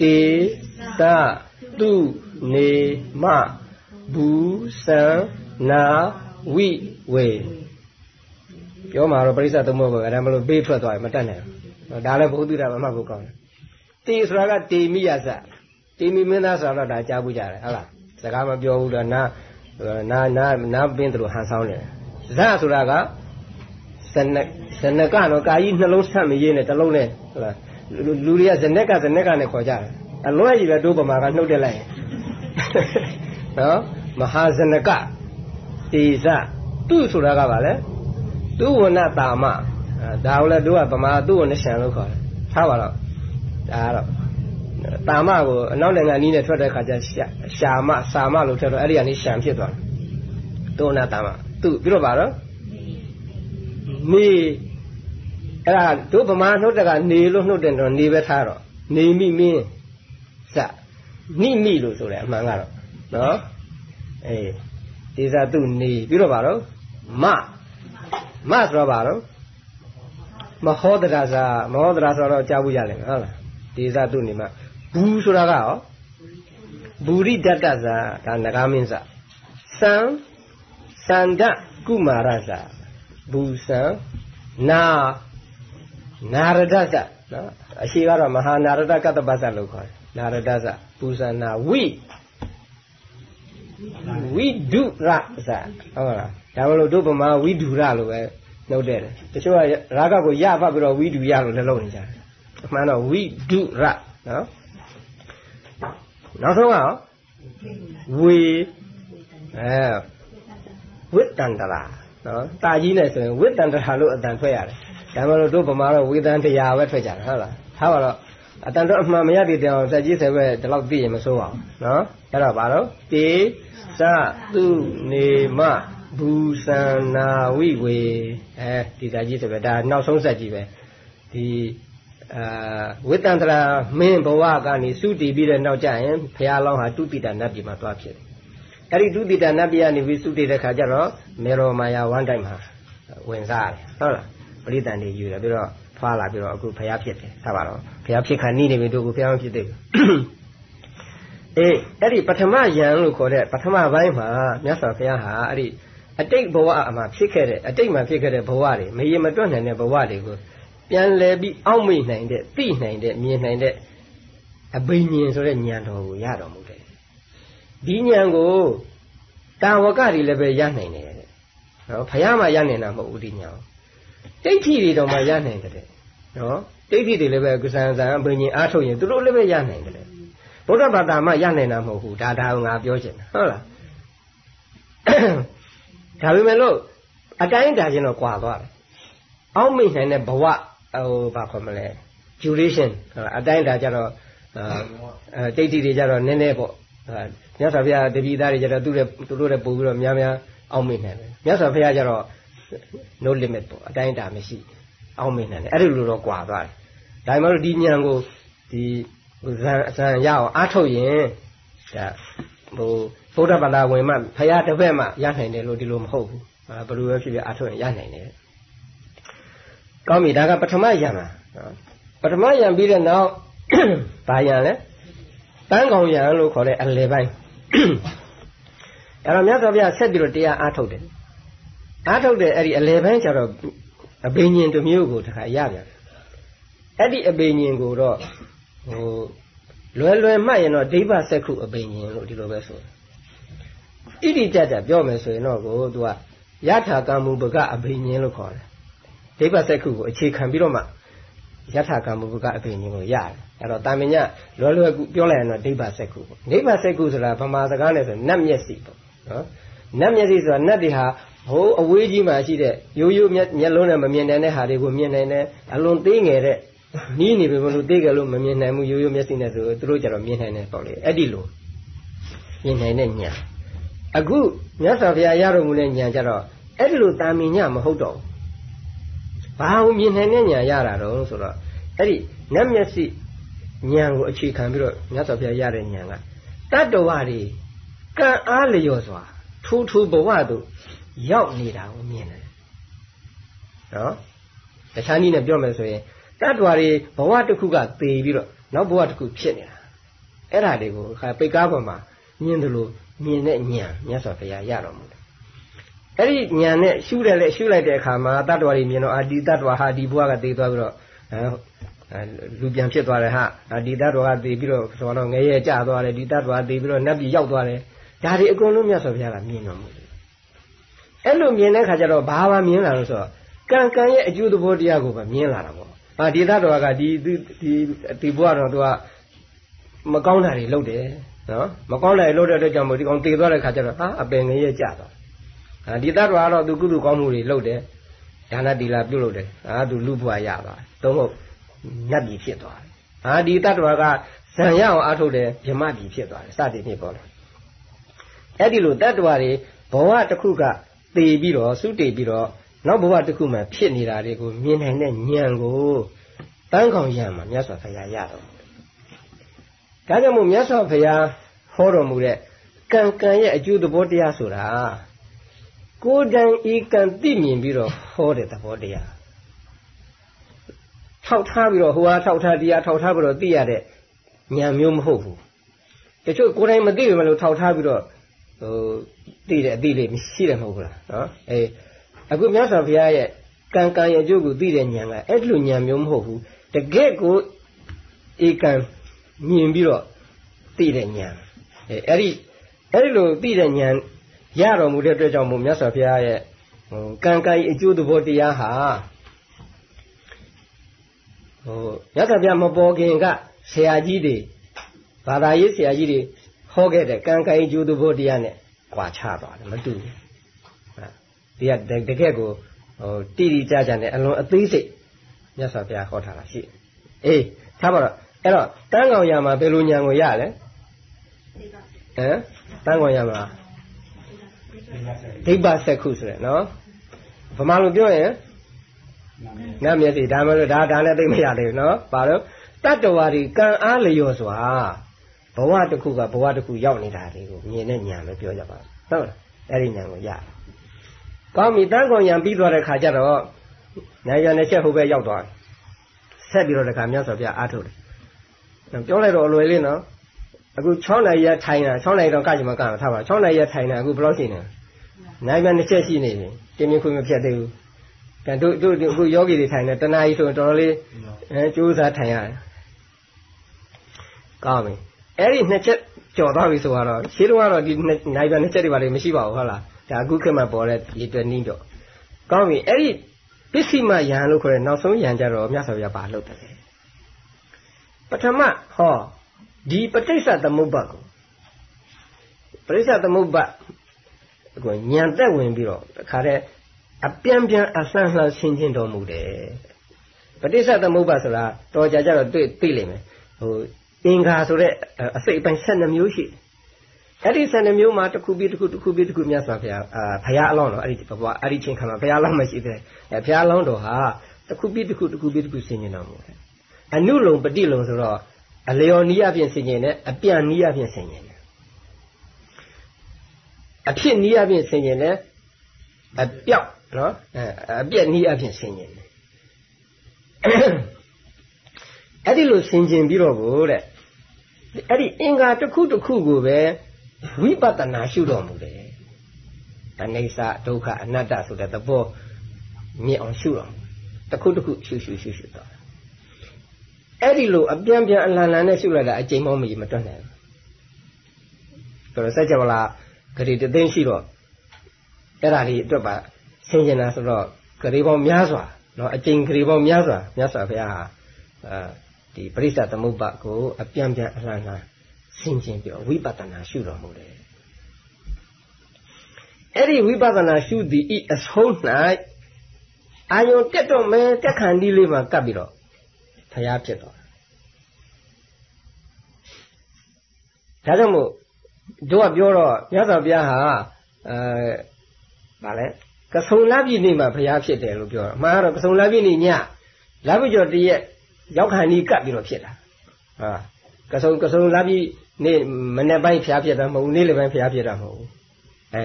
တေသတုနေမဘူစံနာဝိဝေပြောမှာတော့ပရိစ္ဆသမုပ္ပါကဒါမလို့ဘေးထွက်သွားရင်မတတ်နိုင်ဘူးဒါလည်းဘုသူတာမမှတ်ဖို့ကောင်းတယ်တေဆိုတာကတေမိယဇတေမိမင်းသားဆိုတော့ဒါကြားဘူးကြတယ်ဟုတ်လားစကားမပြောဘူးတော့နာနာနာနာပင်းသူဟန်ဆောင်တယ်ဇဆိုတာကဇနဇနကတော့ကာကြီးနှလုံးဆက်မရေးနဲ့တလုံးနဲ့ဟုတ်လား လူတွေကဇနက်ကဇနက်ကနဲ့ခေါ်ကြတယ်အလွဲကြီးပဲတို့ပမာကနှုတ်တက်လိုက်ရင်နော်မဟာဇနကတေဇသူဆိုတာကပါလေသူဝနတာမဒါကိုလည်းတို့ကပမာသူဝနရှံလို့ခေါ်တယ်ထားပါတော့ဒါကတော့တာမကိုအနောက်နိုင်ငံနီးနဲ့ထွက်တဲ့ခါကျရှာမစာမလို့ထက်တော့အဲ့ဒီကနေရှံဖြစ်သွားတယ်သူဝနတာမသူပြီးတော့ပါတော့နေ အဲ့ဒါတို့ဗမာနှုတ်တကနေလို့နှုတ်တယ်တော့နေပဲထားတော့နေမိမင်းစနိမိလို့ဆိုတယ်အမှန်ကတော့နော်အေးဒေသသူနေပြီးတော့ပါတော့မမဆိုတော့ပါတော့မဟောတရာစာမဟောတရာဆိုတော့ကြားဘူးကြလိမ့်မယ်ဟုတ်လားဒေသသူနေမှာဘူးဆိုတာကရောဘူရိတတ္တစာဒါနဂါမင်းစာစံစန္ဒကုမာရစာဘူစံနာ နာရဒသနော်အရှိကတော့မဟာနာရဒကတ္တပသလို့ခေါ်တယ်နာရဒသပူဇာနာဝိဝိဒုရသဟုတ်လားဒါမလို့တို့ဗမာဝိဒုရလို့ပဲနှုတ်တဲ့တယ်တချို့ကရာဂကိုရဖတ်ပြီးတော့ဝိဒုရလို့လည်းလုပ်နေကြတယ်အမှန်တော့ဝိဒုရနော်နောက်ဆုံးကဝေအဲဝိတ္တန္တရာနော်တာကြီးနဲ့ဆိုရင်ဝိတ္တန္တရာလို့အတန်ထွက်ရတယ် ဒါမှမဟုတ်တို့ဗမာတော့ဝေဒန်တရားပဲထွက်ကြတယ်ဟုတ်လားထားပါတော့အတန်တော့အမှန်မရတဲ့တောင်တက်ကြီးဆယ်ပဲဒီလောက်သိရင်မဆိုးပါဘူးနော်အဲ့ဒါဘာလို့တေသသူနေမဘူသနာဝိဝေအဲဒီတက်ကြီးဆယ်ပဲဒါနောက်ဆုံးဆက်ကြီးပဲဒီအာဝိတ္တန္တရာမင်းဘဝကနေစုတည်ပြီးတဲ့နောက်ကျရင်ဘုရားလောင်းဟာတုတိတနတ်ပြည်မှာတွားဖြစ်တယ်အဲ့ဒီတုတိတနတ်ပြည်ကနေပြီးစုတည်တဲ့ခါကျတော့မေရောမာယာဝမ်းတိုင်းမှာဝင်စားတယ်ဟုတ်လား ပရိသန်တွေယူတယ်ပြီးတော့ဖွာလာပြီးတော့အခုဘုရားဖြစ်တယ်ထားပါတော့ဘုရားဖြစ်ခါနီးနေပြီတို့ကဘုရားမဖြစ်သေးဘူးအေးအဲ့ဒီပထမယံလို့ခေါ်တဲ့ပထမပိုင်းမှာမြတ်စွာဘုရားဟာအဲ့ဒီအတိတ်ဘဝအမှာဖြစ်ခဲ့တဲ့အတိတ်မှာဖြစ်ခဲ့တဲ့ဘဝတွေမရေမတွက်နိုင်တဲ့ဘဝတွေကိုပြန်လဲပြီးအောက်မေ့နိုင်တဲ့သိနိုင်တဲ့မြင်နိုင်တဲ့အဘိညာဉ်ဆိုတဲ့ဉာဏ်တော်ကိုရတော်မူတယ်ဒီဉာဏ်ကိုတာဝကတွေလည်းပဲရနိုင်တယ်တဲ့နော်ဘုရားမှရနိုင်တာမဟုတ်ဘူးဒီဉာဏ် တိဋ္ဌိတွေတော့မှရနိုင်တယ်နော်တိဋ္ဌိတွေလည်းပဲကစံစံအဘိညာဉ်အားထုတ်ရင်သူတို့လည်းပဲရနိုင်တယ်ဘုရားဘာသာမှရနိုင်တာမဟုတ်ဘူးဒါဒါကိုငါပြောချင်တာဟုတ်လားဒါပေမဲ့လို့အတိုင်းဒါချင်းတော့ကွာသွားတယ်အောက်မိတ်နိုင်တဲ့ဘဝဟိုဘာခေါ်မလဲ duration အတိုင်းဒါကြတော့အဲတိတ်တိတွေကြတော့နည်းနည်းပေါ့မြတ်စွာဘုရားတပည့်သားတွေကြတော့သူ့ရဲ့သူတို့ရဲ့ပို့ပြီးတော့များများအောက်မိတ်နိုင်တယ်မြတ်စွာဘုရားကြတော့ no limit ပေါ့အတိုင်းဒါမရှိအောက်မိတ်နိုင်တယ်အဲ့ဒီလိုတော့ကွာသွားတယ်ဒါမှမဟုတ်ဒီဉာဏ်ကိုဒီဇန်ဇန်ရအောင်အားထုတ်ရင်ဒါဟိုဗုဒ္ဓဘာသာဝင်မှဘုရားတစ်ဖက်မှရနိုင်တယ်လို့ဒီလိုမဟုတ်ဘူးဘယ်လိုပဲဖြစ်ဖြစ်အားထုတ်ရင်ရနိုင်တယ်ကောင်းပြီဒါကပထမယံပါပထမယံပြီးတဲ့နောက်ဘာယံလဲတန်းကောင်ယံလို့ခေါ်တဲ့အလယ်ပိုင်းအဲ့တော့မြတ်စွာဘုရားဆက်ပြီးတော့တရားအားထုတ်တယ် အားထုတ်တဲ့အဲ့ဒီအလယ်ပိုင်းကျတော့အဘိညာဉ်တစ်မျိုးကိုတခါရပြန်အဲ့ဒီအဘိညာဉ်ကိုတော့ဟိုလွယ်လွယ်မှတ်ရင်တော့ဒိဗ္ဗစက္ခုအဘိညာဉ်လို့ဒီလိုပဲဆိုတိတိကျကျပြောမယ်ဆိုရင်တော့ကိုသူကယထာကံမူပကအဘိညာဉ်လို့ခေါ်တယ်ဒိဗ္ဗစက္ခုကိုအခြေခံပြီးတော့မှယထာကံမူပကအဘိညာဉ်ကိုရတယ်အဲ့တော့တာမညလွယ်လွယ်ပြောလိုက်ရင်တော့ဒိဗ္ဗစက္ခုပေါ့ဒိဗ္ဗစက္ခုဆိုတာဗမာစကားနဲ့ဆိုနတ်မျက်စိပေါ့နော်နတ်မျက်စိဆိုတာနတ်တွေဟာ ဟိုအဝေးကြီးမှာရှိတဲ့ရိုးရိုးမျက်လုံးနဲ့မမြင်နိုင်တဲ့ဟာတွေကိုမြင်နိုင်တယ်အလွန်သေးငယ်တဲ့နီးနေပြီမလို့သေးကြလို့မမြင်နိုင်ဘူးရိုးရိုးမျက်စိနဲ့ဆိုသူတို့ကြတော့မြင်နိုင်တယ်ပေါ့လေအဲ့ဒီလိုမြင်နိုင်တဲ့ညာအခုမြတ်စွာဘုရားရတော်မူတဲ့ညာကြတော့အဲ့ဒီလိုတာမင်ညမဟုတ်တော့ဘာလို့မြင်နိုင်တဲ့ညာရတာတော့ဆိုတော့အဲ့ဒီနတ်မျက်စိညာကိုအခြေခံပြီးတော့မြတ်စွာဘုရားရတဲ့ညာကတတ္တဝါတွေကံအားလျော်စွာထူထူဘဝတို့ ရောက်နေတာကိုမြင်တယ်နော်တခြားနည်းနဲ့ပြောမယ်ဆိုရင်တတ္တဝါတွေဘဝတစ်ခုကသေပြီးတော့နောက်ဘဝတစ်ခုဖြစ်နေတာအဲ့ဒါတွေကိုခါပိတ်ကားပေါ်မှာမြင်တယ်လို့မြင်တဲ့ဉာဏ်မြတ်စွာဘုရားရတော်မူတယ်အဲ့ဒီဉာဏ်နဲ့ရှုတယ်လေရှုလိုက်တဲ့အခါမှာတတ္တဝါတွေမြင်တော့အာဒီတတ္တဝါဟာဒီဘဝကသေသွားပြီးတော့လူပြန်ဖြစ်သွားတယ်ဟာဒီတတ္တဝါကသေပြီးတော့ဆိုတော့ငရဲကျသွားတယ်ဒီတတ္တဝါသေပြီးတော့နတ်ပြည်ရောက်သွားတယ်ဒါတွေအကုန်လုံးမြတ်စွာဘုရားကမြင်တော်မူတယ် အဲ့လိုမြင်တဲ့ခါကျတော့ဘာမှမြင်လာလို့ဆိုတော့ကံကံရဲ့အကျိုးသဘောတရားကိုပဲမြင်လာတာပေါ့ဟာဒီသတ္တဝါကဒီဒီဒီဘဝတော့သူကမကောင်းတာတွေလုပ်တယ်နော်မကောင်းတာတွေလုပ်တဲ့အတွက်ကြောင့်မို့ဒီကောင်တည်သွားတဲ့ခါကျတော့ဟာအပင်ငရဲကြသွားဟာဒီသတ္တဝါကတော့သူကုသိုလ်ကောင်းမှုတွေလုပ်တယ်ဒါနတိလာပြုတ်လုပ်တယ်ဟာသူလူဘဝရသွားသုံးဖို့ညတ်ပြည်ဖြစ်သွားတယ်ဟာဒီတတ္တဝါကဇံရအောင်အားထုတ်တယ်ဗြမပြည်ဖြစ်သွားတယ်စသည်ဖြင့်ပေါ်တယ်အဲ့ဒီလိုတတ္တဝါတွေဘဝတစ်ခုက တည်ပြီးတော့စုတည်ပြီးတော့နောက်ဘဝတစ်ခုမှဖြစ်နေတာတွေကိုမြင်နိုင်တဲ့ဉာဏ်ကိုတန်းကောင်ရမှာမြတ်စွာဘုရားရတော့ဒါကြောင့်မို့မြတ်စွာဘုရားဟောတော်မူတဲ့ကံကံရဲ့အကျိုးသဘောတရားဆိုတာကိုယ်တိုင်ဤကံသိမြင်ပြီးတော့ဟောတဲ့သဘောတရားထောက်ထားပြီးတော့ဟိုဟာထောက်ထားတရားထောက်ထားပြီးတော့သိရတဲ့ဉာဏ်မျိုးမဟုတ်ဘူးတချို့ကိုယ်တိုင်မသိဘူးမလို့ထောက်ထားပြီးတော့ ဟိုသိတဲ့အသိလေးမရှိတယ်မဟုတ်ဘူးလားနော်အေးအခုမြတ်စွာဘုရားရဲ့ကံကံရဲ့အကျိုးကိုသိတဲ့ဉာဏ်ကအဲ့လိုဉာဏ်မျိုးမဟုတ်ဘူးတကယ့်ကိုဧကံမြင်ပြီးတော့သိတဲ့ဉာဏ်အဲအဲ့ဒီအဲ့ဒီလိုသိတဲ့ဉာဏ်ရတော်မူတဲ့အတွက်ကြောင့်မို့မြတ်စွာဘုရားရဲ့ဟိုကံကံရဲ့အကျိုးသဘောတရားဟာဟိုမြတ်စွာဘုရားမပေါ်ခင်ကဆရာကြီးတွေဘာသာရေးဆရာကြီးတွေ ဟောခဲ့တဲ့ကံကံရဲ့အကျိုးသဘောတရားနဲ့ကွာခြားသွားတယ်မတူဘူးဒီကတကယ်ကိုဟိုတိတိကျကျနဲ့အလွန်အသေးစိတ်မြတ်စွာဘုရားဟောထားတာရှိအေးထားပါတော့အဲ့တော့တန်းကောင်ရမှာဘယ်လိုညာကိုရလဲဟမ်တန်းကောင်ရမှာဒိဗ္ဗစက္ခုဆိုရယ်နော်ဗမာလိုပြောရင်နတ်မျက်စိဒါမှမဟုတ်ဒါဒါနဲ့သိမရသေးဘူးနော်ဘာလို့တတ္တဝါတွေကံအားလျော်စွာ ဘဝတစ်ခုကဘဝတစ်ခုရောက်နေတာလေးကိုမြင်တဲ့ညာပဲပြောကြပါဟုတ်လားအဲ့ဒီညာကိုရကောင်းပြီတန်းကောင်ညာပြီးသွားတဲ့ခါကျတော့နိုင်ရနဲ့ချက်ဟိုဘက်ရောက်သွားဆက်ပြီးတော့တခါမြတ်စွာဘုရားအားထုတ်တယ်ပြောလိုက်တော့အလွယ်လေးနော်အခု6နိုင်ရထိုင်တာ6နိုင်တော့ကကြမှာကမှာထားပါ6နိုင်ရထိုင်တာအခုဘယ်လောက်ရှိနေလဲနိုင်ပြန်တစ်ချက်ရှိနေပြီတင်းမြခွင့်မဖြတ်သေးဘူးကဲတို့တို့အခုယောဂီတွေထိုင်နေတဏှာကြီးဆိုတော်တော်လေးအဲကြိုးစားထိုင်ရတယ်ကောင်းပြီ အဲ့ဒီနှစ်ချက်ကြော်သွားပြီဆိုတော့ရှင်းတော့ကတော့ဒီနိုင်ပြန်နှစ်ချက်တွေပါလေမရှိပါဘူးဟုတ်လားဒါအခုခေတ်မှာပေါ်တဲ့ဒီတွနီးတော့ကောင်းပြီအဲ့ဒီပစ္စည်းမယံလို့ခေါ်တဲ့နောက်ဆုံးယံကြတော့မြတ်စွာဘုရားပါလို့တယ်ပထမဟောဒီပဋိစ္စသမုပ္ပါကိုပဋိစ္စသမုပ္ပါကိုညံသက်ဝင်ပြီးတော့တခါတည်းအပြန်ပြန်အဆန်းလှန်ဆင်ခြင်တော်မူတယ်ပဋိစ္စသမုပ္ပါဆိုတာတော်ကြကြတော့တွေ့သိလိမ့်မယ်ဟို အင်္ဂါဆိုတဲ့အစိတ်အပိုင်း12မျိုးရှိအဲ့ဒီ12မျိုးမှာတစ်ခုပြီးတစ်ခုတစ်ခုပြီးတစ်ခုမြတ်စွာဘုရားအာဘုရားအလောင်းတော်အဲ့ဒီဘဝအဲ့ဒီချင်းခါမှာဘုရားအလောင်းမရှိသေးတယ်ဘုရားအလောင်းတော်ဟာတစ်ခုပြီးတစ်ခုတစ်ခုပြီးတစ်ခုဆင်ခြင်တော်မူတယ်အနုလုံပฏิလုံဆိုတော့အလျော်နီးအပြင်ဆင်ခြင်တယ်အပြန်နီးအပြင်ဆင်ခြင်တယ်အဖြစ်နီးအပြင်ဆင်ခြင်တယ်အပြောက်နော်အပြက်နီးအပြင်ဆင်ခြင်တယ် အဲ့ဒီလိုဆင်ခြင်ပြီးတော့ကိုတဲ့အဲ့ဒီအင်္ဂါတစ်ခုတစ်ခုကိုပဲဝိပဿနာရှုတော်မူတယ်အနေစာဒုက္ခအနတ္တဆိုတဲ့သဘောမြင်အောင်ရှုတော်တစ်ခုတစ်ခုရှုရှုရှုရှုတော့အဲ့ဒီလိုအပြန်ပြန်အလန်လန်နဲ့ရှုလိုက်တာအကျိန်မောမကြီးမတွက်နိုင်ဘူးဆိုတော့စัจ java လာဂရီတသိန်းရှိတော့အဲ့ဒါလေးအတွက်ပါဆင်ကျင်တာဆိုတော့ဂရီပေါင်းများစွာနော်အကျိန်ဂရီပေါင်းများစွာမြတ်စွာဘုရားဟာအဲ ဒီပရိစ္ဆသမုပ္ပါကို အပြန်ပြန်အလန်လန်ဆင်ကျင်ပြီးဝိပဿနာရှုတော်မူတယ်အဲ့ဒီဝိပဿနာရှုသည်ဤအဆုံး၌အာယုံတက်တော့မဲတက်ခန္ဒီလေးမှာကပ်ပြီးတော့ဖျားဖြစ်သွားဒါကြောင့်မို့တို့ကပြောတော့မြတ်စွာဘုရားဟာအဲဗာလဲကဆုံလပြည့်နေ့မှာဘုရားဖြစ်တယ်လို့ပြောတာအမှန်ကတော့ကဆုံလပြည့်နေ့ညလပြည့်ကျော်တရက် ရောက်ခါနီးကပ်ပြီးတော့ဖြစ်တာဟာကဆုံကဆုံလပြည့်နေ့မနေ့ပိုင်းဘုရားဖြစ်တာမဟုတ်ဘူးနေ့လယ်ပိုင်းဘုရားဖြစ်တာမဟုတ်ဘူးအဲ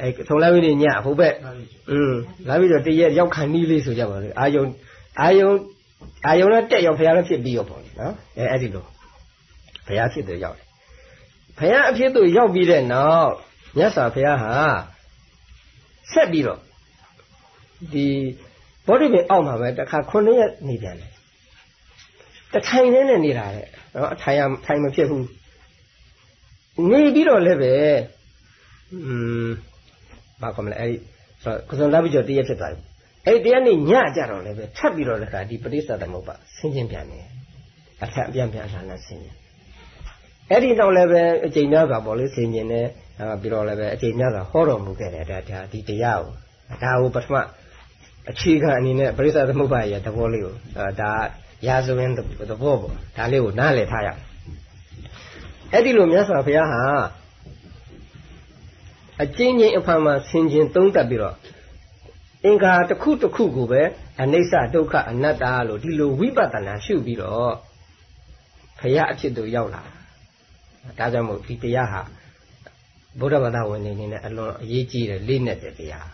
အဲကဆုံလပြည့်နေ့ညဟိုဘက်อืมလပြည့်ကျော်တရက်ရောက်ခါနီးလေးဆိုကြပါလေအာယုံအာယုံအာယုံနဲ့တက်ရောက်ဘုရားလည်းဖြစ်ပြီးရောပေါ့နော်အဲအဲ့ဒီလိုဘုရားဖြစ်တယ်ရောက်တယ်ဘုရားအဖြစ်သို့ရောက်ပြီးတဲ့နောက်မြတ်စွာဘုရားဟာဆက်ပြီးတော့ဒီဘောဓိပင်အောက်မှာပဲတခါ9ရက်နေပြန်တယ် တထိုင်နေနဲ့နေတာတဲ့နော်အထိုင်ရထိုင်မဖြစ်ဘူးနေပြီးတော့လည်းပဲอืมဘာကောမလဲအဲ့ဒီဆိုတော့ကစုံလာပြီးတော့တရက်ဖြစ်သွားပြီအဲ့ဒီတရားနေ့ညကြတော့လည်းပဲထပ်ပြီးတော့လည်းခါဒီပရိစ္ဆသမုပ္ပါဆင်းခြင်းပြန်နေအထက်အပြန်ပြန်လာလာဆင်းခြင်းအဲ့ဒီတော့လည်းပဲအကျိန်များစွာပေါ့လေဆင်ញင်နေပြီးတော့လည်းပဲအကျိန်များစွာဟောတော်မူခဲ့တယ်ဒါဒါဒီတရားကိုဒါကိုပထမအခြေခံအနေနဲ့ပရိစ္ဆသမုပ္ပါရဲ့သဘောလေးကိုဒါ ရာဇဝင်သဘောပေါ့ဒါလေးကိုနားလည်ထားရအောင်အဲ့ဒီလိုမြတ်စွာဘုရားဟာအကျဉ်းချင်းအဖန်မှာဆင်ခြင်သုံးသပ်ပြီးတော့အင်္ဂါတစ်ခုတစ်ခုကိုပဲအနိစ္စဒုက္ခအနတ္တလို့ဒီလိုဝိပဿနာရှုပြီးတော့ဘုရားအဖြစ်တို့ရောက်လာဒါကြောင့်မို့ဒီတရားဟာဗုဒ္ဓဘာသာဝင်နေနေအလွန်အရေးကြီးတယ်လေးနဲ့တဲ့တရား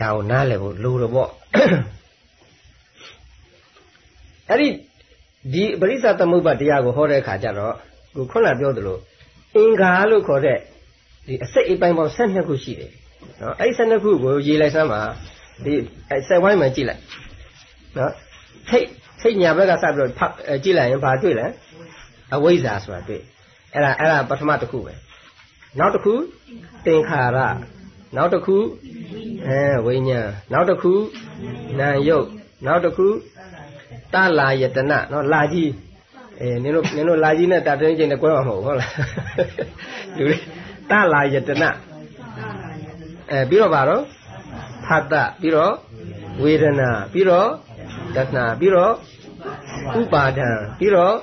ဒါကိုနားလည်ဖို့လိုတော့ပေါ့ အဲ့ဒီဒီပရိစ္ဆသမုပ္ပါတရားကိုဟောတဲ့အခါကျတော့ခုခုနပြောသလိုအင်္ဂါလို့ခေါ်တဲ့ဒီအစိတ်အပိုင်းပေါင်း12ခုရှိတယ်နော်အဲ့ဒီ12ခုကိုရေးလိုက်စမ်းပါဒီဆက်ဝိုင်းမှာကြည့်လိုက်နော်ထိတ်ထိတ်ညာဘက်ကစပြီးတော့ကြည့်လိုက်ရင်ဘာတွေ့လဲအဝိဇ္ဇာဆိုတာတွေ့အဲ့ဒါအဲ့ဒါပထမတစ်ခုပဲနောက်တစ်ခုသင်္ခါရနောက်တစ်ခုအဲဝိညာဉ်နောက်တစ်ခုနာယုတ်နောက်တစ်ခု တလာယတနာနော်လာကြီးအဲနင်တို့နင်တို့လာကြီးနဲ့တာတင်းချင်းနဲ့ကွဲမှာမဟုတ်ဟုတ်လားလူတွေတလာယတနာအဲပြီးတော့ပါတော့ဖတ်တပြီးတော့ဝေဒနာပြီးတော့တဏှာပြီးတော့ဥပါဒံပြီးတော့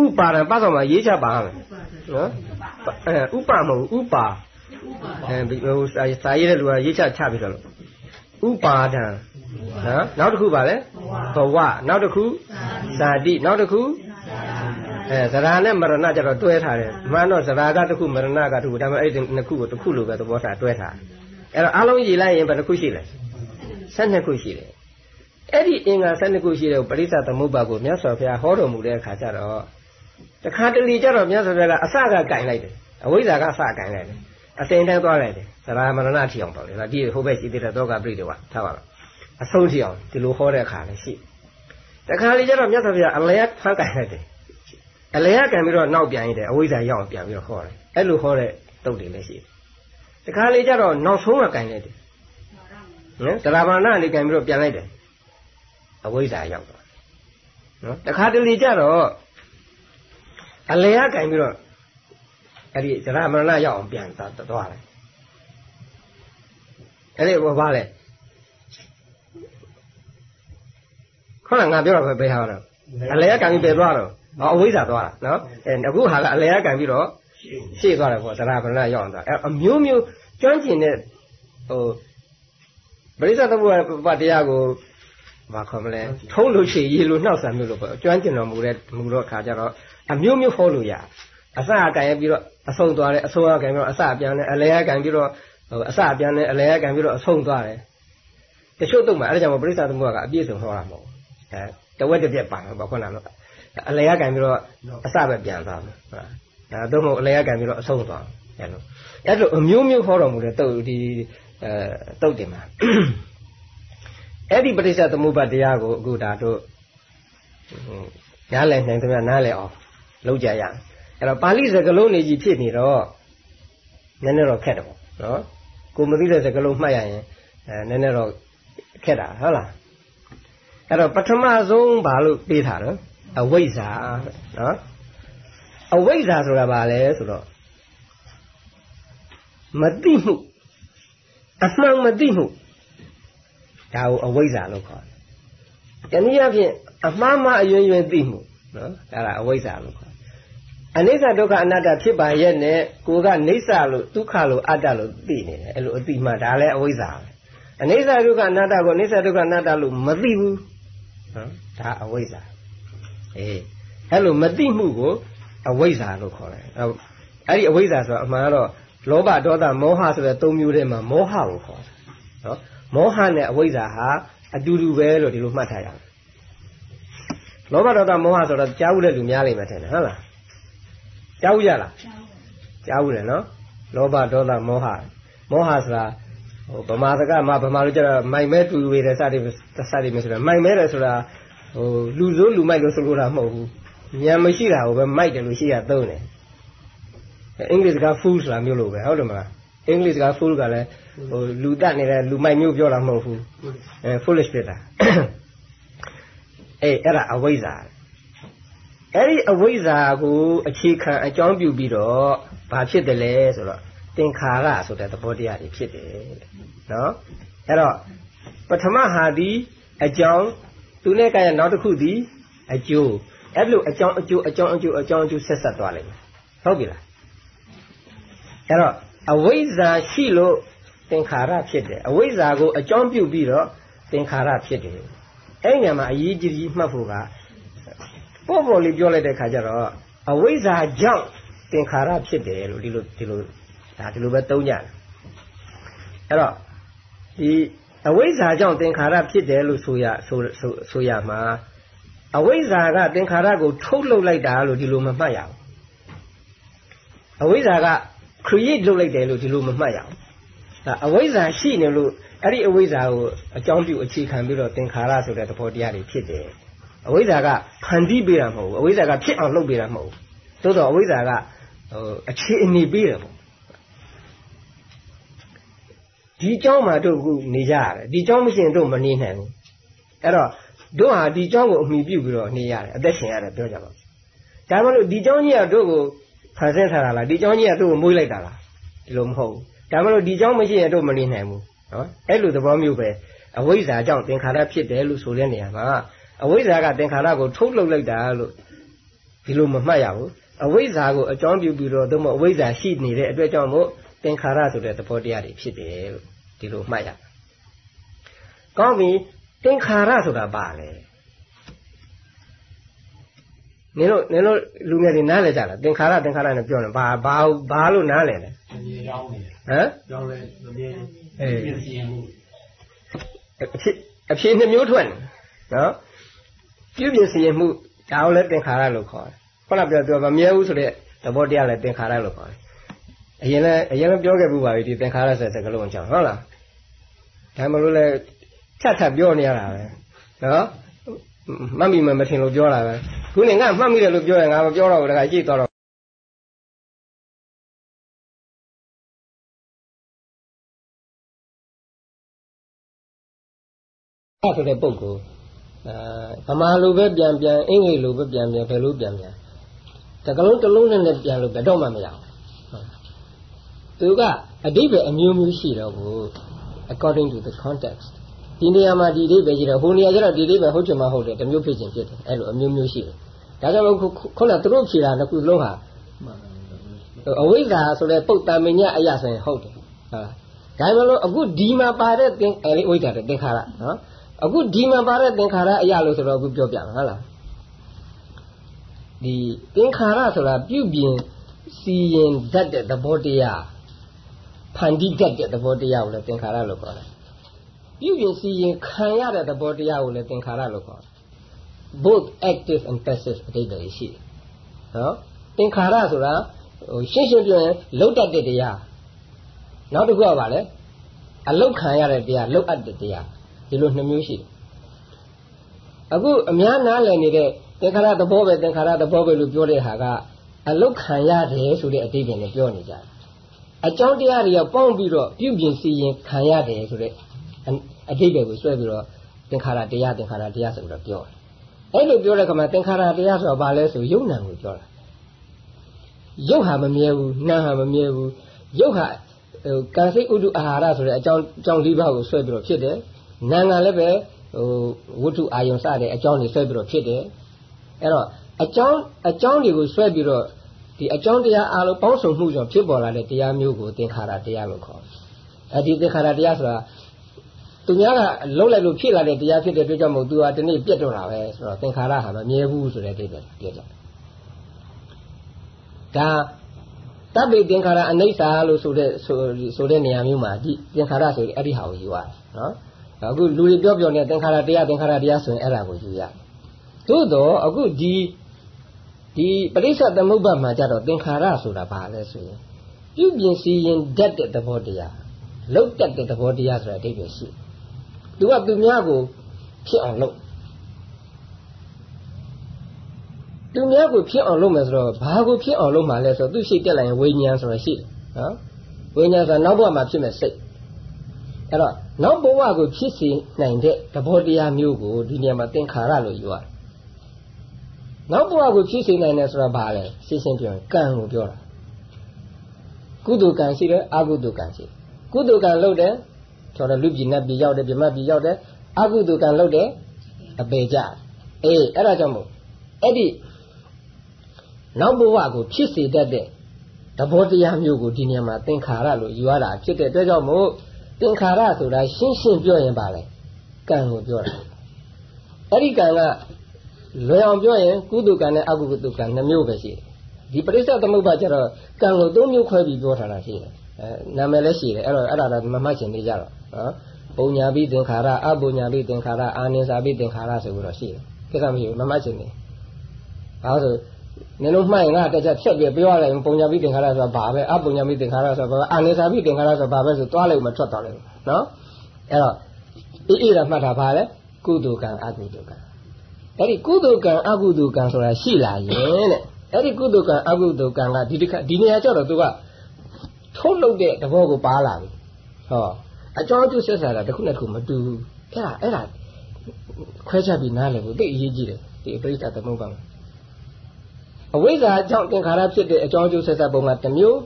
ဥပါဒံပတ်တော်မှာရေးချပါမယ်နော်အဲဥပမဟုတ်ဥပါအဲဟိုစာရေးတဲ့လူကရေးချချပြီးတော့ဥပါဒံ နော်နောက်တစ်ခုပါလေဘဝနောက်တစ်ခုဇာတိနောက်တစ်ခုအဲသရာနဲ့မရဏကျတော့တွဲထားတယ်မှန်တော့သရာကတစ်ခုမရဏကတစ်ခုဒါပေမဲ့အဲ့ဒီနှစ်ခုကိုတစ်ခုလိုပဲသဘောထားတွဲထားအဲ့တော့အလုံးရေးလိုက်ရင်ဘယ်နှခုရှိလဲ12ခုရှိတယ်အဲ့ဒီအင်္ဂါ12ခုရှိတဲ့ပရိစ္ဆသမုပ္ပါကိုမြတ်စွာဘုရားဟောတော်မူတဲ့အခါကျတော့တခါတလေကျတော့မြတ်စွာဘုရားကအစကကင်လိုက်တယ်အဝိဇ္ဇာကစကင်လိုက်တယ်အစိမ့်တန်းသွားလိုက်တယ်သရမရဏထီအောင်ပေါ့လေဒါဒီဟိုဘက်ရှိသေးတဲ့သောကပရိဒေဝထားပါတော့ အဆုံးထီအောင်ဒီလိုဟောတဲ့အခါလည်းရှိတခါလေကျတော့မြတ်စွာဘုရားအလျက်ဖန်ကင်လိုက်တယ်အလျက်ကင်ပြီးတော့နောက်ပြန်ရင်တယ်အဝိဇ္ဇာရောက်အောင်ပြန်ပြီးတော့ဟောတယ်အဲ့လိုဟောတဲ့တုတ်တွေလည်းရှိတယ်တခါလေကျတော့နောက်ဆုံးကကင်လိုက်တယ်နော်သရမရဏလေးကင်ပြီးတော့ပြန်လိုက်တယ်အဝိဇ္ဇာရောက်သွားနော်တခါတလေကျတော့အလျက်ကင်ပြီးတော့အဲ့ဒီဇရမရဏရောက်အောင်ပြန်သွားသွားတယ်အဲ့ဒီဘာလဲ ခေါင်းကငါပြောတာပဲဘယ်ဟာတော့အလျက်ကင်ပြီးပဲသွားတော့အဝိဇ္ဇာသွားတာနော်အဲအခုဟာကအလျက်ကင်ပြီးတော့ရှေ့သွားတယ်ပေါ့ဇရမရဏရောက်အောင်သွားအဲအမျိုးမျိုးကျွမ်းကျင်တဲ့ဟိုပရိစ္ဆေသမုပ္ပါတရားကိုဘာခေါ်မလဲထုံးလို့ရှိရေလို့နှောက်ဆံမျိုးလို့ပေါ့ကျွမ်းကျင်တော်မူတဲ့မူတော့ခါကြတော့အမျိုးမျိုးဟောလို့ရအစအကန်ရပြီးတော့အဆုံးသွားတယ်အဆုံးအကန်ပြီးတော့အစပြန်တယ်အလဲအကန်ပြီးတော့ဟိုအစပြန်တယ်အလဲအကန်ပြီးတော့အဆုံးသွားတယ်တချို့တော့မှအဲ့ဒါကြောင့်ပရိစ္ဆေသမုပ္ပါကအပြည့်စုံဟောတာမဟုတ် အဲတဝက်တစ်ပြက်ပါတော့ဘာခုနကအလဲအကန်ပြီးတော့အစပဲပြန်သွားမယ်ဟုတ်ဒါတော့မဟုတ်အလဲအကန်ပြီးတော့အဆုံးသွားအဲ့လိုအဲ့လိုအမျိုးမျိုးဟောတော်မူတဲ့တုတ်ဒီအဲတုတ်တင်မှာအဲ့ဒီပရိစ္ဆေသမုပ္ပါတရားကိုအခုဒါတို့နားလည်နိုင်သမျှနားလည်အောင်လုပ်ကြရအောင်အဲ့တော့ပါဠိစကားလုံးနေကြီးဖြစ်နေတော့နည်းနည်းတော့ခက်တယ်ပေါ့နော်ကိုမသိတဲ့စကားလုံးမှတ်ရရင်အဲနည်းနည်းတော့ခက်တာဟုတ်လား အဲ့တော့ပထမဆုံးဘာလို့ပေးထားတော့အဝိဇ္ဇာနော်အဝိဇ္ဇာဆိုတာဘာလဲဆိုတော့မသိမှုအမှန်မသိမှုဒါကိုအဝိဇ္ဇာလို့ခေါ်တယ်။တနည်းအားဖြင့်အမှားမှအယွင်ယွင်သိမှုနော်ဒါကအဝိဇ္ဇာလို့ခေါ်တယ်။အနိစ္စဒုက္ခအနတ္တဖြစ်ပါရဲ့နဲ့ကိုကနေစ္စလို့ဒုက္ခလို့အတ္တလို့သိနေတယ်အဲ့လိုအတိမှဒါလည်းအဝိဇ္ဇာပဲ။အနိစ္စဒုက္ခအနတ္တကိုအနိစ္စဒုက္ခအနတ္တလို့မသိဘူးနော် ဒါအဝိဇ္ဇာအေးအဲ့လိုမသိမှုကိုအဝိဇ္ဇာလို့ခေါ်တယ်။အဲ့ဒီအဝိဇ္ဇာဆိုတာအမှန်ကတော့လောဘဒေါသမောဟဆိုတဲ့သုံးမျိုးထဲမှာမောဟကိုခေါ်တယ်နော်မောဟနဲ့အဝိဇ္ဇာဟာအတူတူပဲလို့ဒီလိုမှတ်ထားရအောင်လောဘဒေါသမောဟဆိုတော့ကြားဦးတဲ့လူများလိမ့်မယ်ထင်တယ်ဟုတ်လားကြားဦးရလားကြားဦးတယ်နော်လောဘဒေါသမောဟမောဟဆိုတာ ဟိုဗမာစကားမှာဗမာလိုကျတော့မိုင်မဲတူဝေတယ်စသည်စသည်မျိုးဆိုတာမိုင်မဲတယ်ဆိုတာဟိုလူစိုးလူမိုက်လို့ဆိုလိုတာမဟုတ်ဘူးဉာဏ်မရှိတာကိုပဲမိုက်တယ်လို့ရှိရသုံးတယ်အင်္ဂလိပ်စကား fool ဆိုတာမျိုးလိုပဲဟုတ်တယ်မလားအင်္ဂလိပ်စကား fool ကလည်းဟိုလူတက်နေတဲ့လူမိုက်မျိုးပြောတာမဟုတ်ဘူးအဲ foolish ဖြစ်တာအေးအဲ့ဒါအဝိဇ္ဇာအဲ့ဒီအဝိဇ္ဇာကိုအခြေခံအကြောင်းပြုပြီးတော့ဘာဖြစ်တယ်လဲဆိုတော့ သင်္ခါရဆိုတဲ့သဘောတရားတွေဖြစ်တယ်နော်အဲ့တော့ပထမဟာဒီအကြောင်းသူနဲ့ကရနောက်တစ်ခုဒီအကျိုးအဲ့လိုအကြောင်းအကျိုးအကြောင်းအကျိုးအကြောင်းအကျိုးဆက်ဆက်သွားလိမ့်မယ်ဟုတ်ပြီလားအဲ့တော့အဝိဇ္ဇာရှိလို့သင်္ခါရဖြစ်တယ်အဝိဇ္ဇာကိုအကြောင်းပြုပြီးတော့သင်္ခါရဖြစ်တယ်အဲ့ညမှာအရေးကြီးကြီးမှတ်ဖို့ကပေါ့ပေါ့လေးပြောလိုက်တဲ့ခါကျတော့အဝိဇ္ဇာကြောင့်သင်္ခါရဖြစ်တယ်လို့ဒီလိုဒီလို ဒါဒီလိုပဲသုံးကြတယ်အဲ့တော့ဒီအဝိဇ္ဇာကြောင့်သင်္ခါရဖြစ်တယ်လို့ဆိုရဆိုဆိုရမှာအဝိဇ္ဇာကသင်္ခါရကိုထုတ်လုပ်လိုက်တာလို့ဒီလိုမမှတ်ရဘူးအဝိဇ္ဇာက create လုပ်လိုက်တယ်လို့ဒီလိုမမှတ်ရဘူးဒါအဝိဇ္ဇာရှိနေလို့အဲ့ဒီအဝိဇ္ဇာကိုအကြောင်းပြုအခြေခံပြီးတော့သင်္ခါရဆိုတဲ့သဘောတရားတွေဖြစ်တယ်အဝိဇ္ဇာကဖန်တီးပေးတာမဟုတ်ဘူးအဝိဇ္ဇာကဖြစ်အောင်လုပ်ပေးတာမဟုတ်ဘူးသို့တော့အဝိဇ္ဇာကဟိုအခြေအနေပေးတယ်ပေါ့ ဒီเจ้าမှာတို့ခုနေကြရတယ်ဒီเจ้าမရှိရင်တို့မနေနိုင်ဘူးအဲ့တော့တို့ဟာဒီเจ้าကိုအမိပြုပြီးတော့နေရတယ်အသက်ရှင်ရတယ်ပြောကြပါဒါမှမဟုတ်ဒီเจ้าကြီးကတို့ကိုဖန်ဆင်းထားတာလားဒီเจ้าကြီးကတို့ကိုမွေးလိုက်တာလားဒီလိုမဟုတ်ဘူးဒါမှမဟုတ်ဒီเจ้าမရှိရင်တို့မနေနိုင်ဘူးနော်အဲ့လိုသဘောမျိုးပဲအဝိဇ္ဇာကြောင့်သင်္ခါရဖြစ်တယ်လို့ဆိုတဲ့နေရာမှာ အဝိဇ္ဇာကသင်္ခါရကိုထုတ်လုပ်လိုက်တာလို့ဒီလိုမမှတ်ရဘူးအဝိဇ္ဇာကိုအကြောင်းပြုပြီးတော့သို့မဟုတ်အဝိဇ္ဇာရှိနေတဲ့အတွက်ကြောင့်မို့သင်္ခါရဆိုတဲ့သဘောတရားတွေဖြစ်တယ်လို့ ဒီလိုမှတ်ရကောင်းပြီသင်္ခါရဆိုတာပါလေနင်တို့နင်တို့လူငယ်တွေနားလည်ကြလားသင်္ခါရသင်္ခါရနဲ့ပြောနေဘာဘာဘာလို့နားလည်လဲအမြင်ရောင်းနေဟမ်ရောင်းလဲမမြင်အေးပြင်စီမှုအဖြစ်အဖြစ်နှမျိုးထွက်နေနော်ပြုပြင်စီမှုဒါကိုလည်းသင်္ခါရလို့ခေါ်တယ်ခုနပြောသူကမမြဲဘူးဆိုတဲ့သဘောတရားလည်းသင်္ခါရလို့ခေါ်တယ် အရင်လည်းအရင်လည်းပြောခဲ့ဘူးပါပြီဒီသင်္ခါရဆိုတဲ့စကားလုံးအကြောင်းဟုတ်လားဒါမှမဟုတ်လဲထပ်ထပ်ပြောနေရတာပဲနော်မှတ်မိမှမထင်လို့ပြောတာပဲခုနေငါမှတ်မိတယ်လို့ပြောရင်ငါမပြောတော့ဘူးတခါကြည့်တော့အဲ့ဆိုတဲ့ပုံကိုအဲဗမာလိုပဲပြန်ပြန်အင်္ဂလိပ်လိုပဲပြန်ပြန်ဘယ်လိုပြန်ပြန်တကလုံးတစ်လုံးနဲ့ပြန်လို့ဘယ်တော့မှမရအောင် သူကအတိပ္ပယ်အမျိုးမျိုးရှိတော့ဘူး according to the context ဒီနေရာမှာဒီအိဗယ်ရှိတယ်ဟိုနေရာကျတော့ဒီအိဗယ်ဟုတ်ချင်မှဟုတ်တယ်တမျိုးဖြစ်ချင်ဖြစ်တယ်အဲ့လိုအမျိုးမျိုးရှိတယ်ဒါကြောင့်ခုနသူတို့ဖြေတာနှစ်ခုလုံးဟာအဝိဇ္ဇာဆိုတဲ့ပုတ်တမညအရာဆိုရင်ဟုတ်တယ်ဟုတ်လားဒါမှမဟုတ်အခုဒီမှာပါတဲ့သင်အဲ့ဒီဝိဇ္ဇာတဲ့သင်္ခါရနော်အခုဒီမှာပါတဲ့သင်္ခါရအရာလို့ဆိုတော့အခုပြောပြမှာဟုတ်လားဒီသင်္ခါရဆိုတာပြုပြင်စီရင်တတ်တဲ့သဘောတရား ဖန်တီးတတ်တဲ့သဘောတရားကိုလည်းသင်္ခါရလို့ခေါ်တယ်ပြုပြင်စီရင်ခံရတဲ့သဘောတရားကိုလည်းသင်္ခါရလို့ခေါ်တယ် both active and passive အတိတ်တွေရှိတယ်နော်သင်္ခါရဆိုတာဟိုရှင်းရှင်းပြောရင်လှုပ်တတ်တဲ့တရားနောက်တစ်ခုကပါလေအလုတ်ခံရတဲ့တရားလှုပ်အပ်တဲ့တရားဒီလိုနှစ်မျိုးရှိတယ်အခုအများနားလည်နေတဲ့သင်္ခါရသဘောပဲသင်္ခါရသဘောပဲလို့ပြောတဲ့ဟာကအလုတ်ခံရတယ်ဆိုတဲ့အတိတ်နဲ့ပြောနေကြတယ် အကြောင်းတရားတွေကပေါင်းပြီးတော့ပြုပြင်စီရင်ခံရတယ်ဆိုတဲ့အတိတ်ကိုဆွဲပြီးတော့သင်္ခါရတရားသင်္ခါရတရားဆိုပြီးတော့ပြောတယ်အဲ့လိုပြောတဲ့ခါမှာသင်္ခါရတရားဆိုတာဘာလဲဆိုယုံနံကိုပြောတာယုတ်ဟာမမြဲဘူးနာဟာမမြဲဘူးယုတ်ဟာဟိုကံစိတ်ဥဒုအာဟာရဆိုတဲ့အကြောင်းအကြောင်း၄ပါးကိုဆွဲပြီးတော့ဖြစ်တယ်နာငံလည်းပဲဟိုဝတ္ထုအာယုံစတဲ့အကြောင်းတွေဆွဲပြီးတော့ဖြစ်တယ်အဲ့တော့အကြောင်းအကြောင်းတွေကိုဆွဲပြီးတော့ ဒီအကြောင်းတရားအလုံးပေါင်းစုံမှုကြောင့်ဖြစ်ပေါ်လာတဲ့တရားမျိုးကိုသင်္ခါရတရားလို့ခေါ်တယ်အဲဒီသင်္ခါရတရားဆိုတာသူများကလှုပ်လိုက်လို့ဖြစ်လာတဲ့တရားဖြစ်တဲ့အတွက်ကြောင့်မို့သူကဒီနေ့ပြတ်တော့တာပဲဆိုတော့သင်္ခါရဟာမမြဲဘူးဆိုတဲ့အိဗယ်ပြတ်ကြဒါတပ်ပိသင်္ခါရအနိစ္စလို့ဆိုတဲ့ဆိုဆိုတဲ့နေရာမျိုးမှာဒီသင်္ခါရဆိုရင်အဲ့ဒီဟာကိုယူရတယ်နော်အခုလူတွေပြောပြောနေသင်္ခါရတရားသင်္ခါရတရားဆိုရင်အဲ့ဒါကိုယူရသို့တော့အခုဒီ ဒီပရိစ္ဆသမုပ္ပါမှာကြတော့သင်္ခါရဆိုတာဘာလဲဆိုရင်ပြုပြင်စီရင်တတ်တဲ့သဘောတရားလောက်တတ်တဲ့သဘောတရားဆိုတာအဓိပ္ပာယ်ရှိသူကသူများကိုဖြစ်အောင်လုပ်သူများကိုဖြစ်အောင်လုပ်မယ်ဆိုတော့ဘာကိုဖြစ်အောင်လုပ်မှာလဲဆိုတော့သူရှိတက်လာရင်ဝိညာဉ်ဆိုတာရှိတယ်နော်ဝိညာဉ်ဆိုတာနောက်ဘဝမှာဖြစ်မဲ့စိတ်အဲ့တော့နောက်ဘဝကိုဖြစ်စေနိုင်တဲ့သဘောတရားမျိုးကိုဒီနေရာမှာသင်္ခါရလို့ယူရတယ် နောက်ဘဝကိုဖြစ်စေနိုင်တယ်ဆိုတာဘာလဲရှင်းရှင်းပြောရင်ကံကိုပြောတာကုသိုလ်ကံရှိတယ်အကုသိုလ်ကံရှိတယ်ကုသိုလ်ကံလုပ်တယ်ဆိုတော့လူပြည်နတ်ပြည်ရောက်တယ်ပြမပြည်ရောက်တယ်အကုသိုလ်ကံလုပ်တယ်အပေကြအေးအဲ့ဒါကြောင့်မို့အဲ့ဒီနောက်ဘဝကိုဖြစ်စေတတ်တဲ့သဘောတရားမျိုးကိုဒီနေရာမှာသင်္ခါရလို့ယူရတာဖြစ်တဲ့အတွက်ကြောင့်မို့သင်္ခါရဆိုတာရှင်းရှင်းပြောရင်ပါလေကံကိုပြောတာအဲ့ဒီကံက လွယ်အောင်ပြောရင်ကုသကံနဲ့အကုသကံနှစ်မျိုးပဲရှိတယ်ဒီပရိစ္ဆေသမုပ္ပါကျတော့ကံကိုသုံးမျိုးခွဲပြီးပြောထားတာရှိတယ်အဲနာမည်လည်းရှိတယ်အဲ့တော့အဲ့ဒါတော့မမှတ်ချင်နေကြတော့နော်ပုံညာပိသင်္ခါရအပုံညာပိသင်္ခါရအာနိစာပိသင်္ခါရဆိုပြီးတော့ရှိတယ်ကိစ္စမရှိဘူးမမှတ်ချင်နေဘာလို့နင်တို့မှတ်ရင်ငါတချက်ဖြတ်ပြီးပြောရလိုက်ပုံညာပိသင်္ခါရဆိုတာဘာပဲအပုံညာပိသင်္ခါရဆိုတာဘာအာနိစာပိသင်္ခါရဆိုတာဘာပဲဆိုသွားလိုက်မှထွက်သွားလိုက်နော်အဲ့တော့အေးအေးတာမှတ်တာဘာလဲကုသိုလ်ကံအကုသိုလ်ကံ အဲ့ဒီကုသိုလ်ကံအကုသိုလ်ကံဆိုတာရှိလာရင်တဲ့အဲ့ဒီကုသိုလ်ကံအကုသိုလ်ကံကဒီတစ်ခါဒီနေရာကျတော့သူကထုတ်လုပ်တဲ့သဘောကိုပါလာပြီဟောအကြောင်းအကျိုးဆက်ဆံတာတစ်ခုနဲ့တစ်ခုမတူဘူးအဲ့ဒါအဲ့ဒါခွဲခြားပြီးနားလည်ဖို့သိအရေးကြီးတယ်ဒီအပရိသတ်သမုပ္ပါအဝိဇ္ဇာကြောင့်သင်္ခါရဖြစ်တဲ့အကြောင်းအကျိုးဆက်ဆက်ပုံကတစ်မျိုး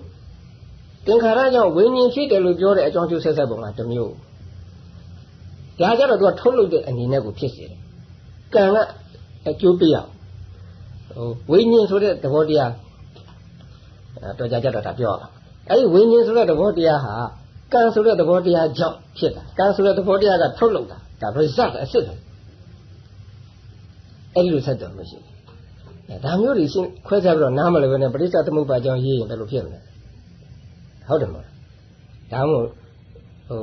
သင်္ခါရကြောင့်ဝိညာဉ်ဖြစ်တယ်လို့ပြောတဲ့အကြောင်းအကျိုးဆက်ဆက်ပုံကတစ်မျိုးဒါကြတော့သူကထုတ်လုပ်တဲ့အနေနဲ့ကိုဖြစ်စေတယ်ကံက အကျိုးပေးရဟိုဝိညာဉ်ဆိုတဲ့သဘောတရားတော်ကြကြတော့ဒါပြောအဲ့ဒီဝိညာဉ်ဆိုတဲ့သဘောတရားဟာကံဆိုတဲ့သဘောတရားကြောင့်ဖြစ်တာကံဆိုတဲ့သဘောတရားကထုတ်လုပ်တာဒါ result အစစ်တယ်အဲ့ဒီလိုဆက်တော်မရှိဘူးဒါမျိုးတွေရှင်းခွဲခြားပြီးတော့နားမလည်ဘဲနဲ့ပရိစ္ဆေသမုပ္ပါကြောင့်ရေးရင်ဘယ်လိုဖြစ်မလဲဟုတ်တယ်မလားဒါမှမဟုတ်ဟို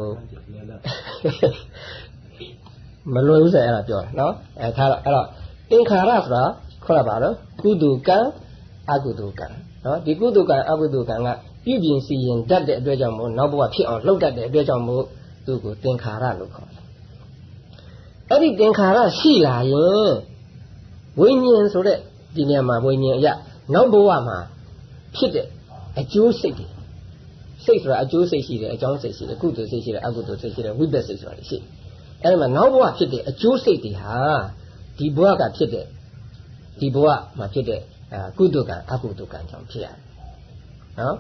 မလွယ်ဘူးဆိုအဲ့ဒါပြောတာနော်အဲထားတော့အဲ့တော့ သင်္ခါရဆိုတာခေါ်ရပါတော့ကုသကံအကုသကံနော်ဒီကုသကံအကုသကံကပြုပြင်စီရင်တတ်တဲ့အတွက်ကြောင့်မို့နောက်ဘဝဖြစ်အောင်လှုပ်တတ်တဲ့အတွက်ကြောင့်မို့သူ့ကိုသင်္ခါရလို့ခေါ်တယ်အဲ့ဒီသင်္ခါရရှိလာရင်ဝိညာဉ်ဆိုတဲ့ဒီနေရာမှာဝိညာဉ်အရာနောက်ဘဝမှာဖြစ်တဲ့အကျိုးစိတ်တွေစိတ်ဆိုတာအကျိုးစိတ်ရှိတယ်အကြောင်းစိတ်ရှိတယ်ကုသိုလ်စိတ်ရှိတယ်အကုသိုလ်စိတ်ရှိတယ်ဝိပဿစိတ်ဆိုတာရှိတယ်အဲ့ဒီမှာနောက်ဘဝဖြစ်တဲ့အကျိုးစိတ်တွေဟာ ဒီဘဝကဖြစ်တဲ့ဒီဘဝမှာဖြစ်တဲ့ကုသိုလ်ကံအကုသိုလ်ကံကြောင့်ဖြစ်ရတယ်နော်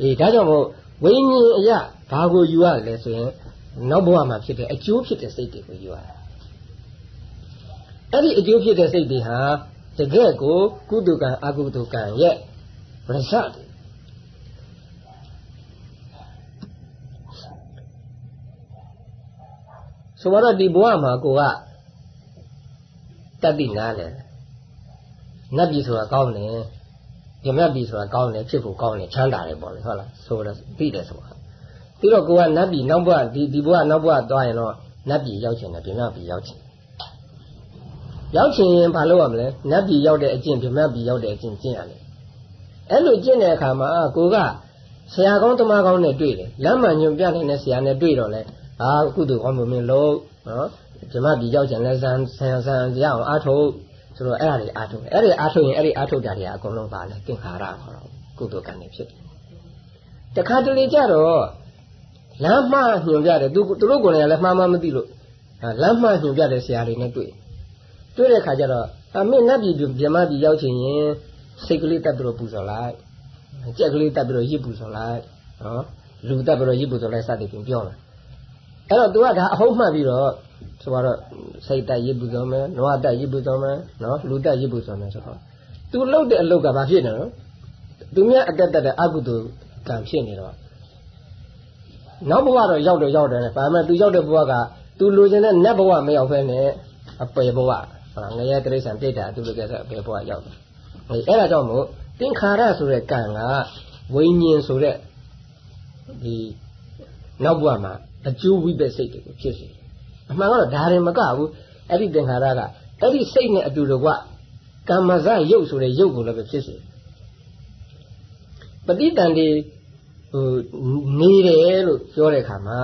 အေးဒါကြောင့်မို့ဝိညာဉ်အရာဘာကိုယူရလဲဆိုရင်နောက်ဘဝမှာဖြစ်တဲ့အကျိုးဖြစ်တဲ့စိတ်တွေကိုယူရတယ်အဲ့ဒီအကျိုးဖြစ်တဲ့စိတ်တွေဟာတကယ်ကိုကုသိုလ်ကံအကုသိုလ်ကံရဲ့ result ဆိုတော့ဒီဘဝမှာကိုက တတ်သိနားလဲနတ်ပြည်ဆိုတာကောင်းတယ်မြတ်ပြည်ဆိုတာကောင်းတယ်ဖြစ်ဖို့ကောင်းတယ်ချမ်းသာတယ်ပေါ့လေဟုတ်လားဆိုတော့သိတယ်ဆိုတာပြီးတော့ကိုကနတ်ပြည်နောက်ဘဝဒီဒီဘဝနောက်ဘဝသွားရင်တော့နတ်ပြည်ရောက်ချင်တယ်မြတ်ပြည်ရောက်ချင်ရောက်ချင်ရင်ဘာလုပ်ရမလဲနတ်ပြည်ရောက်တဲ့အကျင့်မြတ်ပြည်ရောက်တဲ့အကျင့်ကျင့်ရတယ်အဲ့လိုကျင့်တဲ့အခါမှာကိုကဆရာကောင်းတမကောင်းနဲ့တွေ့တယ်လမ်းမှညွန်ပြနေတဲ့ဆရာနဲ့တွေ့တော့လဲအာကုသိုလ်ကောင်းမှုမင်းလို့နော် ဓမ္မပြည်ရောက်ချင်လဲဆန်ဆန်ဆန်ရအောင်အားထုတ်ဆိုတော့အဲ့ဒါတွေအားထုတ်တယ်အဲ့ဒီအားထုတ်ရင်အဲ့ဒီအားထုတ်တာတွေအကုန်လုံးပါလဲသင်္ခါရခေါ်တော့ကုသိုလ်ကံတွေဖြစ်တယ်တခါတလေကြတော့လမ်းမှားညွန်ပြတယ်သူသူတို့ကိုယ်လည်းလည်းမှားမှမသိလို့လမ်းမှားညွန်ပြတဲ့ဆရာတွေနဲ့တွေ့တွေ့တဲ့ခါကျတော့အမင်းနတ်ပြည်ဗြဟ္မပြည်ရောက်ချင်ရင်စိတ်ကလေးတက်ပြီးတော့ပူဇော်လိုက်ကြက်ကလေးတက်ပြီးတော့ရစ်ပူဇော်လိုက်နော်လူတက်ပြီးတော့ရစ်ပူဇော်လိုက်စသည်ဖြင့်ပြောတယ် အဲ့တော့ तू ကဒါအဟုတ်မှတ်ပြီးတော့ဆိုတော့စိတ်တက်ရစ်ပူဇော်မယ်နွားတက်ရစ်ပူဇော်မယ်နော်လူတက်ရစ်ပူဇော်မယ်ဆိုတော့ तू လှုပ်တဲ့အလုပ်ကဘာဖြစ်နေလဲသူမြတ်အတက်တက်တဲ့အကုသိုလ်ကံဖြစ်နေတော့နောက်ဘဝတော့ရောက်တော့ရောက်တယ်ဘာမှ तू ရောက်တဲ့ဘဝက तू လိုချင်တဲ့နတ်ဘဝမရောက်ဖဲနဲ့အပယ်ဘဝဟာငရဲတိရစ္ဆာန်ပြိတ္တာသူလိုကဲဆိုအပယ်ဘဝရောက်တယ်အဲ့ဒါကြောင့်မို့သင်္ခါရဆိုတဲ့ကံကဝိညာဉ်ဆိုတဲ့ဒီနောက်ဘဝမှာ အကျိုးဝိပ္ပစိတ်တွေကိုဖြစ်စေအမှန်ကတော့ဒါရင်မကဘူးအဲ့ဒီသင်္ခါရကအဲ့ဒီစိတ်နဲ့အတူတကွကမ္မဇရုပ်ဆိုတဲ့ရုပ်ကိုလည်းပဲဖြစ်စေပဋိတန်ဒီဟိုနေတယ်လို့ပြောတဲ့အခါမှာ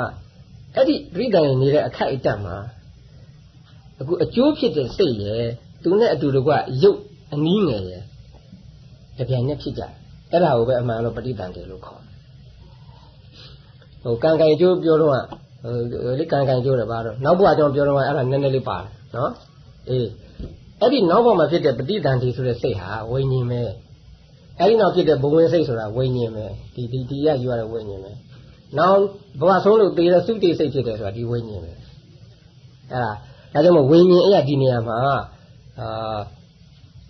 အဲ့ဒီပဋိတန်ဒီနေတဲ့အခိုက်အတန့်မှာအခုအကျိုးဖြစ်တဲ့စိတ်ရယ်သူနဲ့အတူတကွရုပ်အနည်းငယ်ရယ်တပြိုင်နက်ဖြစ်ကြအဲ့ဒါကိုပဲအမှန်တော့ပဋိတန်ဒီလို့ခေါ် ဟိုကံကံကျိုးပြောတော့ဟိုလေကံကံကျိုးတယ်ပါတော့နောက်ဘဝကျွန်တော်ပြောတော့အဲ့ဒါနည်းနည်းလေးပါတယ်နော်အေးအဲ့ဒီနောက်ဘဝမှာဖြစ်တဲ့ပဋိသန္ဓေဆိုတဲ့စိတ်ဟာဝိညာဉ်ပဲအဲ့ဒီနောက်ဖြစ်တဲ့ဘဝင်စိတ်ဆိုတာဝိညာဉ်ပဲဒီဒီဒီရယူရတဲ့ဝိညာဉ်ပဲနောက်ဘဝဆုံးလို့သေတဲ့သုတိစိတ်ဖြစ်တယ်ဆိုတာဒီဝိညာဉ်ပဲအဲ့ဒါဒါကြောင့်မို့ဝိညာဉ်အဲ့ဒီနေရာမှာအာ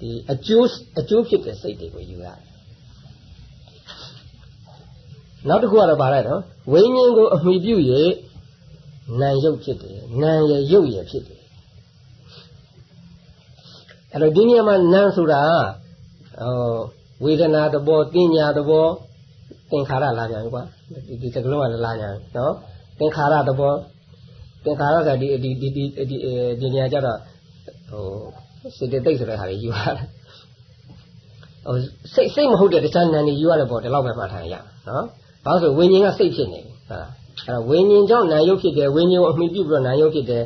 ဒီအကျိုးအကျိုးဖြစ်တဲ့စိတ်တွေကိုယူရတယ် နောက်တစ်ခုကတော့ဗါလိုက်တော့ဝိညာဉ်ကိုအမိပြု၍နာယုတ်ဖြစ်တယ်နာရယုတ်ရဖြစ်တယ်အဲ့တော့ဒီနေရာမှာနာဆိုတာဟောဝေဒနာသဘောတင်ညာသဘောသင်္ခါရလာပြန်ပြီကွာဒီဒီစကလုံးကလည်းလာပြန်နော်သင်္ခါရသဘောသင်္ခါရကဒီဒီဒီဒီဒီဒီနေရာကျတော့ဟိုစေတသိက်ဆိုတဲ့ဟာတွေယူရတယ်ဟိုစိတ်စိတ်မဟုတ်တဲ့တခြားနာနေယူရတယ်ပေါ့ဒီလောက်ပဲမှတ်ထားရနော် ဘာလို့ဆိုဝိညာဉ်ကစိတ်ဖြစ်နေပြီဟုတ်လားအဲ့ဝိညာဉ်ကြောင့်နာယုတ်ဖြစ်တယ်ဝိညာဉ်ကိုအမိပြုပြီးတော့နာယုတ်ဖြစ်တယ်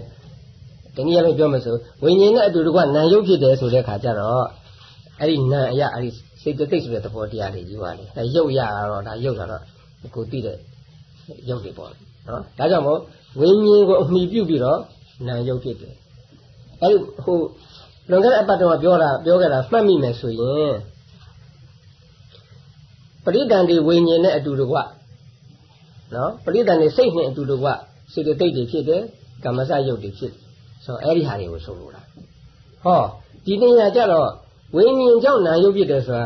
တနည်းအားဖြင့်ပြောမယ်ဆိုဝိညာဉ်နဲ့အတူတကွနာယုတ်ဖြစ်တယ်ဆိုတဲ့ခါကျတော့အဲ့ဒီနာအရာအဲ့ဒီစိတ်တိတ်ဆိုတဲ့သဘောတရားတွေယူပါလေအဲရုပ်ရတော့ဒါရုပ်တော့ကိုသိတဲ့ရုပ်တွေပေါ့နော်ဒါကြောင့်မို့ဝိညာဉ်ကိုအမိပြုပြီးတော့နာယုတ်ဖြစ်တယ်အဲ့ဒီဟိုလွန်ခဲ့တဲ့အပတ်တုန်းကပြောတာပြောခဲ့တာမှတ်မိမယ်ဆိုရင် ပရိဒန္တိဝိညာဉ်နဲ့အတူတကွနော်ပရိသန်နေစိတ်နဲ့အတူတကွစေတသိက်တွေဖြစ်တယ်ကမ္မစယုတ်တွေဖြစ်ဆိုအဲ့ဒီဟာတွေကိုဆိုလိုတာဟောဒီနေရာကြတော့ဝိညာဉ်ကြောင့်နာယုတ်ဖြစ်တယ်ဆိုတာ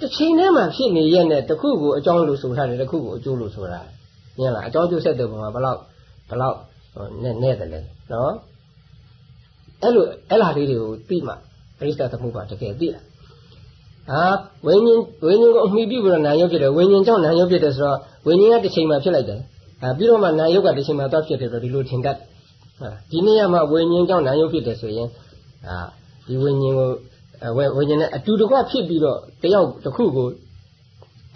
တစ်ချိန်တည်းမှာဖြစ်နေရဲ့နဲ့တစ်ခုကိုအကြောင်းလို့ဆိုထားတယ်တစ်ခုကိုအကျိုးလို့ဆိုတာမြင်လားအကြောင်းကျိုးဆက်တဲ့ပုံမှာဘယ်လောက်ဘယ်လောက်နဲ့နဲ့တယ်လဲနော်အဲ့လိုအဲ့လာလေးတွေကိုသိမှပရိစ္ဆေသမုပ္ပါတကယ်သိတာ ဟာဝိညာဉ်ဝိညာဉ်ကိုအမိပြုပြီးတော့နာယုတ်ဖြစ်တယ်ဝိညာဉ်ကြောင့်နာယုတ်ဖြစ်တယ်ဆိုတော့ဝိညာဉ်ကတစ်ချိန်မှာဖြစ်လိုက်တယ်အဲပြီးတော့မှနာယုတ်ကတစ်ချိန်မှာသွားဖြစ်တယ်ဆိုတော့ဒီလိုထင်တတ်ဟာဒီနေ့မှဝိညာဉ်ကြောင့်နာယုတ်ဖြစ်တယ်ဆိုရင်အာဒီဝိညာဉ်ကိုဝဝိညာဉ်နဲ့အတူတကွဖြစ်ပြီးတော့တယောက်တစ်ခုကို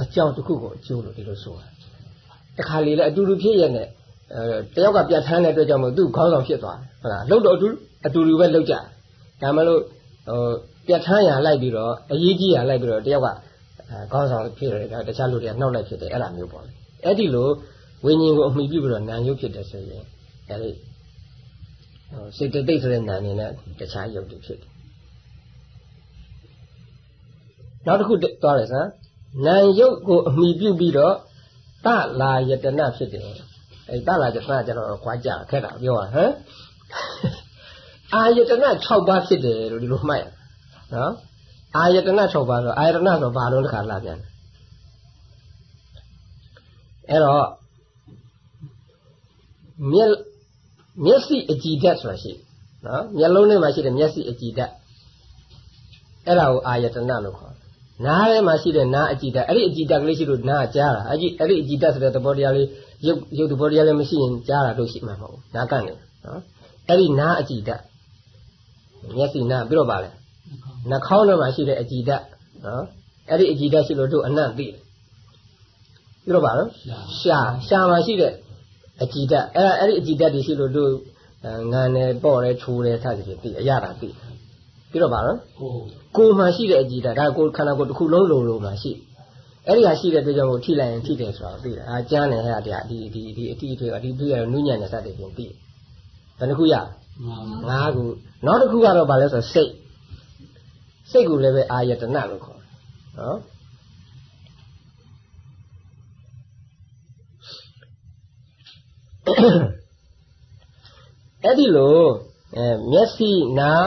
အကြောင်းတစ်ခုကိုအကျိုးလို့ဒီလိုဆိုတာတခါလေလည်းအတူတူဖြစ်ရတဲ့အဲတယောက်ကပြတ်ထမ်းတဲ့အတွက်ကြောင့်မို့သူ့ခေါင်းဆောင်ဖြစ်သွားတယ်ဟုတ်လားလှုပ်တော့အတူအတူတူပဲလှုပ်ကြဒါမှလို့ဟို ပြတ်ထမ်းရလိုက်ပြီးတော့အရေးကြီးရလိုက်ပြီးတော့တယောက်ကခေါင်းဆောင်ဖြစ်တယ်တခြားလူတွေကနှောက်လိုက်ဖြစ်တယ်အဲ့လိုမျိုးပေါ့လေအဲ့ဒီလိုဝိညာဉ်ကိုအမိပြုပြီးတော့နာယုတ်ဖြစ်တယ်ဆိုရင်အဲ့ဒီဟိုစေတသိက်ဆိုတဲ့နာနေနဲ့တခြားယုတ်တွေဖြစ်တယ်နောက်တစ်ခုသွားတယ်စမ်းနာယုတ်ကိုအမိပြုပြီးတော့တလာယတနာဖြစ်တယ်အဲတလာယတနာကျတော့ခွာကြခက်တာပြောတာဟမ်အာယတနာ6ပါးဖြစ်တယ်လို့ဒီလိုမှတ်ရ နော်အာယတနာ6ပါးဆိုအာယတနာဆိုဘာလို့တစ်ခါလာပြန်အဲ့တော့မျက်မျက်စိအကြည်ဓာတ်ဆိုတာရှိနော်မျက်လုံးထဲမှာရှိတဲ့မျက်စိအကြည်ဓာတ်အဲ့ဒါကိုအာယတနာလို့ခေါ်နားထဲမှာရှိတဲ့နားအကြည်ဓာတ်အဲ့ဒီအကြည်ဓာတ်ကလေးရှိလို့နားကြားတာအဲ့ဒီအဲ့ဒီအကြည်ဓာတ်ဆိုတဲ့သဘောတရားလေးရုပ်ရုပ်သဘောတရားလေးမရှိရင်ကြားတာလို့ရှိမှာမဟုတ်ဘူးနားကနေနော်အဲ့ဒီနားအကြည်ဓာတ်မျက်စိနားပြီးတော့ပါလဲ နှာခေါင်းထဲမှာရှိတဲ့အကြည်ဓာတ်နော်အဲ့ဒီအကြည်ဓာတ်ရှိလို့တို့အနံ့သိတယ်ပြီးတော့ပါတော့ရှာရှာမှာရှိတဲ့အကြည်ဓာတ်အဲ့အဲ့ဒီအကြည်ဓာတ်တွေရှိလို့တို့ငံတယ်ပေါ့တယ်ခြူတယ်စသဖြင့်သိအရတာသိပြီးတော့ပါတော့ကိုယ်မှာရှိတဲ့အကြည်ဓာတ်ဒါကိုခန္ဓာကိုယ်တစ်ခုလုံးလုံးလုံးမှာရှိအဲ့ဒီဟာရှိတဲ့အတွက်ကြောင့်မို့ထိလိုက်ရင်ထိတယ်ဆိုတာသိတယ်အာကျမ်းတယ်ဟဲ့တရားဒီဒီဒီအတိအထွေအဒီပြရနုညံ့တဲ့စသဖြင့်သိတယ်ဘယ်နှခုရငါးခုနောက်တစ်ခုကတော့ဗာလဲဆိုစိတ် စိတ်ကိုလည်းပဲအာယတနာလို့ခေါ်တယ်နော်အဲ့ဒီလိုအဲမျက်စိနား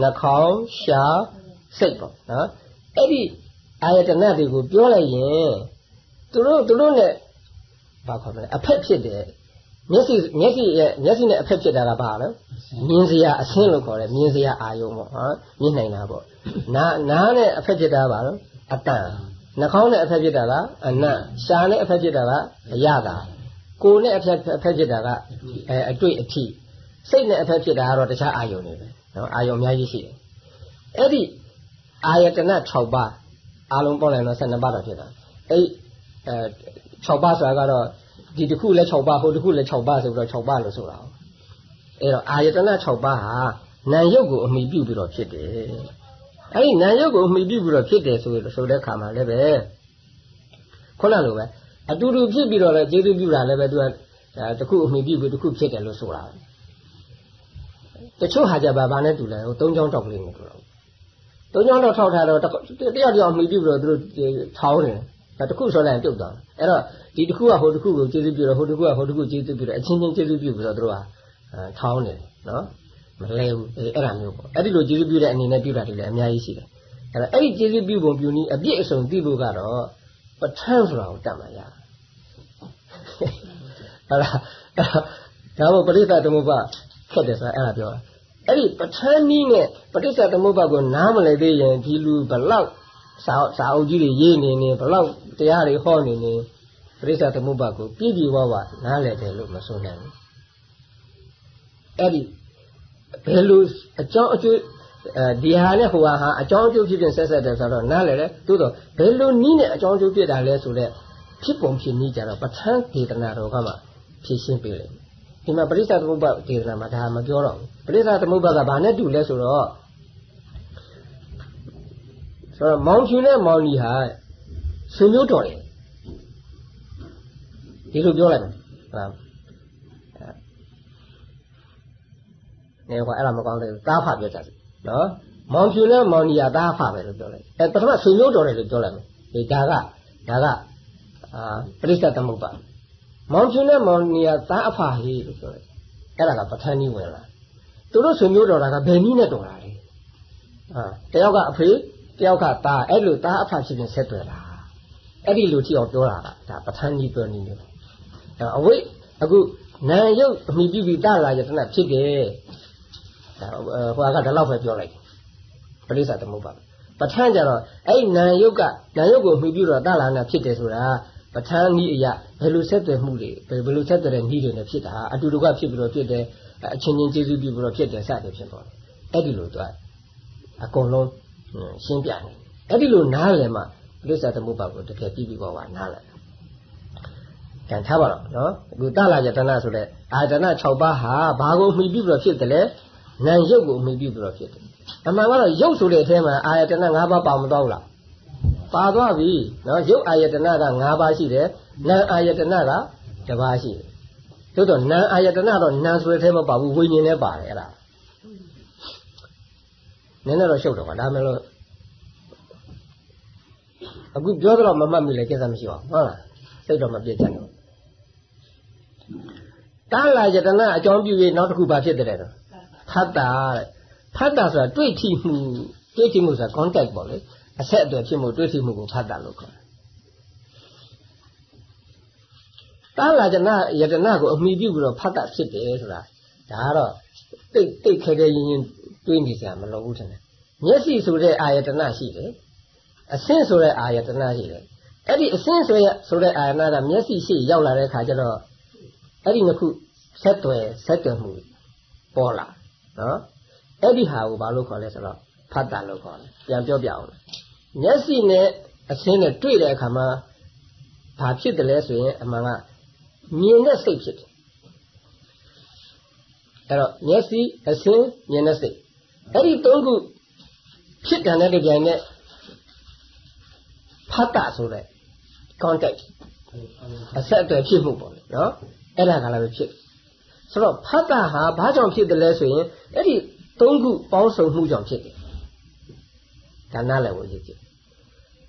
နှာခေါင်းရှားစိတ်ပေါ့နော်အဲ့ဒီအာယတနာတွေကိုပြောလိုက်ရင်သူတို့သူတို့ ਨੇ ဘာခေါ်မလဲအဖက်ဖြစ်တယ် မျက်စိမျက်စိရဲ့မျက်စိနဲ့အဖက်ဖြစ်တာကဘာလဲမြင်စရာအဆင်းလို့ခေါ်တယ်မြင်စရာအာယုံပေါ့ဟာမြင်နိုင်တာပေါ့နားနားနဲ့အဖက်ဖြစ်တာပါလို့အတန်နှာခေါင်းနဲ့အဖက်ဖြစ်တာကအနံ့ရှားနဲ့အဖက်ဖြစ်တာကအရတာကိုယ်နဲ့အဖက်အဖက်ဖြစ်တာကအဲအတွေ့အထိစိတ်နဲ့အဖက်ဖြစ်တာကတော့တခြားအာယုံတွေပဲနော်အာယုံအများကြီးရှိတယ်အဲ့ဒီအာယတနာ6ပါးအလုံးပေါင်းလိုက်တော့12ပါးတော့ဖြစ်တာအဲ့အဲ6ပါးဆိုတာကတော့ ဒီတစ်ခုလည်း6ပါးဟိုတစ်ခုလည်း6ပါးဆိုပြီးတော့6ပါးလို့ဆိုတာအဲ့တော့အာယတနာ6ပါးဟာနာယုတ်ကိုအမိပြုပြီးတော့ဖြစ်တယ်အဲ့ဒီနာယုတ်ကိုအမိပြုပြီးတော့ဖြစ်တယ်ဆိုဆိုတဲ့ခါမှာလည်းပဲခုနလိုပဲအတူတူဖြစ်ပြီးတော့လည်းကျေးဇူးပြုတာလည်းပဲသူကတခုအမိပြုပြီးတခုဖြစ်တယ်လို့ဆိုတာတချို့ဟာကြပါဘာနဲ့တူလဲဟိုသုံးချောင်းတောက်ကလေးနဲ့တူတော့သုံးချောင်းတော့ထောက်ထားတော့တယောက်တယောက်အမိပြုပြီးတော့သူတို့ထောင်းတယ်ဒါတခုဆိုလိုက်ပြုတ်သွားအဲ့တော့ ဒီတခုကဟိုတခုကိုကျေးဇူးပြုတော့ဟိုတခုကဟိုတခုကျေးဇူးပြုတော့အချင်းချင်းကျေးဇူးပြုပြီးတော့သူတို့ကထောင်းတယ်နော်မလဲဘူးအဲ့ဒါမျိုးပေါ့အဲ့ဒီလိုကျေးဇူးပြုတဲ့အနေနဲ့ပြုတာတွေလည်းအများကြီးရှိတယ်အဲ့တော့အဲ့ဒီကျေးဇူးပြုပုံပြုနည်းအပြည့်အစုံသိဖို့ကတော့ပဋ္ဌာန်းဆိုတာကိုတတ်မှရဟုတ်လားဒါမို့ပရိသတ်သမုပ္ပါခက်တယ်ဆိုတာအဲ့ဒါပြောတာအဲ့ဒီပဋ္ဌာန်းနည်းနဲ့ပဋိစ္စသမုပ္ပါကိုနားမလည်သေးရင်ဒီလူဘလောက်စာစာအုပ်ကြီးတွေရေးနေနေဘလောက်တရားတွေဟောနေနေ ပဋိစ္စသမုပ္ပါကိုပြည့်ပြည့်ဝဝနားလည်တယ်လို့မဆိုနိုင်ဘူးအဲ့ဒီဘယ်လိုအကြောင်းအကျိုးအဲဒီဟာနဲ့ဟိုဟာဟာအကြောင်းအကျိုးဖြစ်ဖြစ်ဆက်ဆက်တယ်ဆိုတော့နားလည်တယ်သို့တော့ဘယ်လိုနည်းနဲ့အကြောင်းအကျိုးဖြစ်တာလဲဆိုတော့ဖြစ်ပုံဖြစ်နည်းကြတော့ပဋ္ဌာန်းဒေသနာတော်ကမှဖြည့်ရှင်းပေးတယ်ဒီမှာပရိစ္ဆသမုပ္ပါဒေသနာမှာဒါမပြောတော့ဘူးပရိစ္ဆသမုပ္ပါကဘာနဲ့တူလဲဆိုတော့ဆိုတော့မောင်ဖြူနဲ့မောင်ကြီးဟာဆွေမျိုးတော်တယ် ဒီလိုပြောလိုက်တယ်ဟုတ်နေကွာအဲ့ဒါမကောင်းသေးဘူးတားဖပြောကြတယ်နော်မောင်ဖြူနဲ့မောင်ကြီးကတားဖပဲလို့ပြောလိုက်အဲပထမဆွေမျိုးတော်တယ်လို့ပြောလိုက်မယ်ဒီဒါကဒါကအာပရိစ္ဆသမုပ္ပါမောင်ချွန်းနဲ့မောင်နီယာသားအဖာဟေးလို့ပြောတယ်အဲ့ဒါကပဋ္ဌာန်းကြီးဝင်လာသူတို့ဆွေမျိုးတော်တာကဘယ်နည်းနဲ့တော်တာလဲအာတယောက်ကအဖေတယောက်ကသားအဲ့လိုသားအဖဖြစ်ဖြစ်ဆက်တွေ့တာအဲ့ဒီလိုကြည့်အောင်ပြောတာကဒါပဋ္ဌာန်းကြီးပြောနေတယ် အဝိအခုနာယုတ်အမိပြုပြီးတလာယတနာဖြစ်တယ်ဟိုကဒါတော့ပဲပြောလိုက်ပရိစ္ဆာသမုပ္ပါပဋ္ဌာန်းကြတော့အဲ့နာယုတ်ကနာယုတ်ကိုအမိပြုတော့တလာနာဖြစ်တယ်ဆိုတာပဋ္ဌာန်းနည်းအရာဘယ်လိုဆက်သွယ်မှုတွေဘယ်လိုဆက်သွယ်တဲ့နည်းတွေနဲ့ဖြစ်တာအတူတူကဖြစ်ပြီးတော့ဖြစ်တယ်အချင်းချင်းကျေးဇူးပြုပြီးတော့ဖြစ်တယ်စသည်ဖြစ်ပေါ်တယ်အဲ့ဒီလိုသူအကုန်လုံးရှင်းပြနေအဲ့ဒီလိုနားလည်မှပရိစ္ဆာသမုပ္ပါကိုတကယ်ပြီးပြီးပေါ်ပါနားလည် ကံထားပါတော့နော်အခုတလာယတနာဆိုတဲ့အာယတနာ6ပါးဟာဘာကိုမှီပြီးတော့ဖြစ်တယ်လဲနာယုတ်ကိုမှီပြီးတော့ဖြစ်တယ်အမှန်ကတော့ရုပ်ဆိုတဲ့အထဲမှာအာယတနာ5ပါးပါမတော့ဘူးလားပါသွားပြီနော်ရုပ်အာယတနာက5ပါးရှိတယ်နာအာယတနာက1ပါးရှိတယ်သို့တော့နာအာယတနာတော့နာဆိုတဲ့အထဲမှာပါဘူးဝိညာဉ်နဲ့ပါတယ်အဲ့ဒါနည်းနည်းတော့ရှုပ်တော့ပါဒါမှမဟုတ်အခုပြောတော့မမှတ်မိလေကိစ္စမရှိပါဘူးဟုတ်လားစိတ်တော့မပြည့်ကြဘူးတာ လာယတနာအကြောင်းပြုပြီးနောက်တစ်ခုပါဖြစ်တယ်တော့ဖတ်တာတဲ့ဖတ်တာဆိုတာတွေ့ထိမှုတွေ့ထိမှုဆိုတာ contact ပေါ့လေအဆက်အသွယ်ဖြစ်မှုတွေ့ထိမှုကိုဖတ်တာလို့ခေါ်တယ်တာလာယတနာယတနာကိုအမိပြုပြီးတော့ဖတ်တာဖြစ်တယ်ဆိုတာဒါကတော့တိတ်တိတ်ခဲခဲရင်ရင်တွေးနေကြမလို့ဘူးထင်တယ်မျက်စိဆိုတဲ့အာယတနာရှိတယ်အဆင့်ဆိုတဲ့အာယတနာရှိတယ်အဲ့ဒီအဆင့်ဆိုရဆိုတဲ့အာယနာကမျက်စိရှိရောက်လာတဲ့ခါကျတော့ အဲ့ဒီနှစ်ခုဆက်သွယ်ဆက်သွယ်မှုပေါ်လာနော်အဲ့ဒီဟာကိုဘာလို့ခေါ်လဲဆိုတော့ဖတ်တာလို့ခေါ်တယ်ပြန်ပြောပြအောင်မျက်စိနဲ့အဆင်းနဲ့တွေ့တဲ့အခါမှာဘာဖြစ်တယ်လဲဆိုရင်အမှန်ကမြင်တဲ့စိတ်ဖြစ်တယ်အဲ့တော့မျက်စိအဆင်းမြင်တဲ့စိတ်အဲ့ဒီသုံးခုဖြစ်တယ်တဲ့ကြိုင်နဲ့ဖတ်တာဆိုတဲ့ contact အဆက်အသွယ်ဖြစ်မှုပေါ့လေနော် အဲ့ဒါကလည်းပဲဖြစ်ဆိုတော့ဖတ်တာဟာဘာကြောင့်ဖြစ်တယ်လဲဆိုရင်အဲ့ဒီသုံးခုပေါင်းစုံမှုကြောင့်ဖြစ်တယ်ဒါနားလည်ဖို့ရည်ကြည်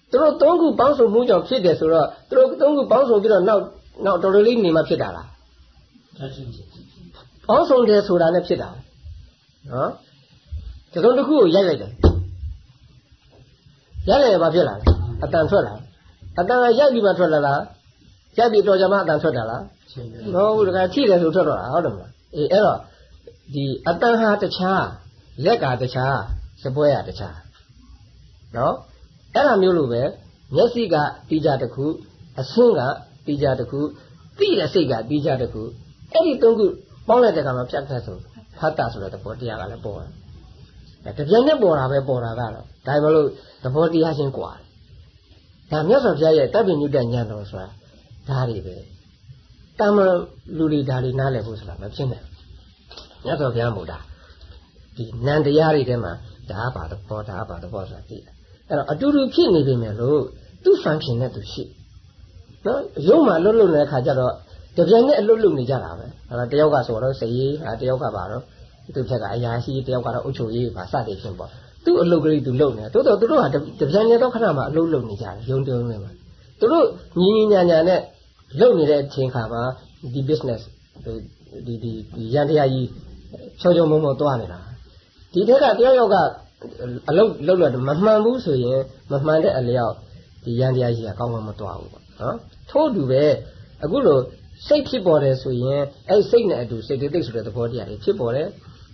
သူတို့သုံးခုပေါင်းစုံမှုကြောင့်ဖြစ်တယ်ဆိုတော့သူတို့သုံးခုပေါင်းစုံပြီးတော့နောက်နောက်တော်တော်လေးနေမှဖြစ်တာလားပေါင်းစုံတယ်ဆိုတာနဲ့ဖြစ်တာနော်တစုံတစ်ခုကိုရိုက်လိုက်တယ်ရိုက်လိုက်ရင်ဘာဖြစ်လာလဲအတန်ထွက်လာအတန်ကရိုက်ပြီးမှထွက်လာလားရိုက်ပြီးတော့ကြမှာအတန်ထွက်တာလား မဟုတ်ဘူးတခါထိတယ်ဆိုထွက်တော့တာဟုတ်တယ်မလားအေးအဲ့တော့ဒီအတန်ဟာတခြားလက်ကတခြားစပွဲရတခြားနော်အဲ့လိုမျိုးလိုပဲမျက်စိကတီးကြတစ်ခုအဆင်းကတီးကြတစ်ခုသိတဲ့စိတ်ကတီးကြတစ်ခုအဲ့ဒီသုံးခုပေါင်းလိုက်တဲ့အခါမှာဖြတ်ဖြတ်ဆိုဖတ်တာဆိုတဲ့သဘောတရားကလည်းပေါ်တယ်တပြိုင်နဲ့ပေါ်တာပဲပေါ်တာကတော့ဒါမှမဟုတ်သဘောတရားချင်းကွာဒါမြတ်စွာဘုရားရဲ့တပ်ပင်ညုတဉာဏ်တော်ဆိုတာဒါတွေပဲ တမန်လူတွေဒါတွေနားလည်ဖို့ဆိုတာမဖြစ်နိုင်မြတ်စွာဘုရားမို့တာဒီနန္တရားတွေထဲမှာဒါပါသဘောဒါပါသဘောဆိုတာသိတယ်အဲ့တော့အတူတူဖြစ်နေပြီမယ်လို့သူ့ function နဲ့သူရှိနော်ရုံးမှာလွတ်လွတ်နေတဲ့ခါကျတော့တပြိုင်နဲ့အလွတ်လွတ်နေကြတာပဲအဲ့တော့တယောက်ကဆိုတော့စရေးတယောက်ကပါတော့သူ့ဘက်ကအရာရှိတယောက်ကတော့အုပ်ချုပ်ရေးပါစသည်ဖြင့်ပေါ့သူ့အလုပ်ကလေးသူလုပ်နေတာတိုးတော့သူတို့ကတပြိုင်တည်းတော့ခဏမှအလုပ်လုပ်နေကြတယ်ရုံတုံးနေမှာသူတို့ညီညီညာညာနဲ့ လုပ်နေတဲ့အချိန်ခါမှာဒီ business ဒီဒီဒီရန်တရားကြီးချောချောမုံမုံသွားနေတာဒီထက်ကတယောက်ယောက်ကအလုပ်လုပ်လို့မမှန်ဘူးဆိုရင်မမှန်တဲ့အလျောက်ဒီရန်တရားကြီးကကောင်းမှမသွားဘူးပေါ့နော်ထို့တူပဲအခုလိုစိတ်ဖြစ်ပေါ်တယ်ဆိုရင်အဲ့စိတ်နဲ့အတူစိတ်တိတ်ဆိုတဲ့သဘောတရားတွေဖြစ်ပေါ်တယ်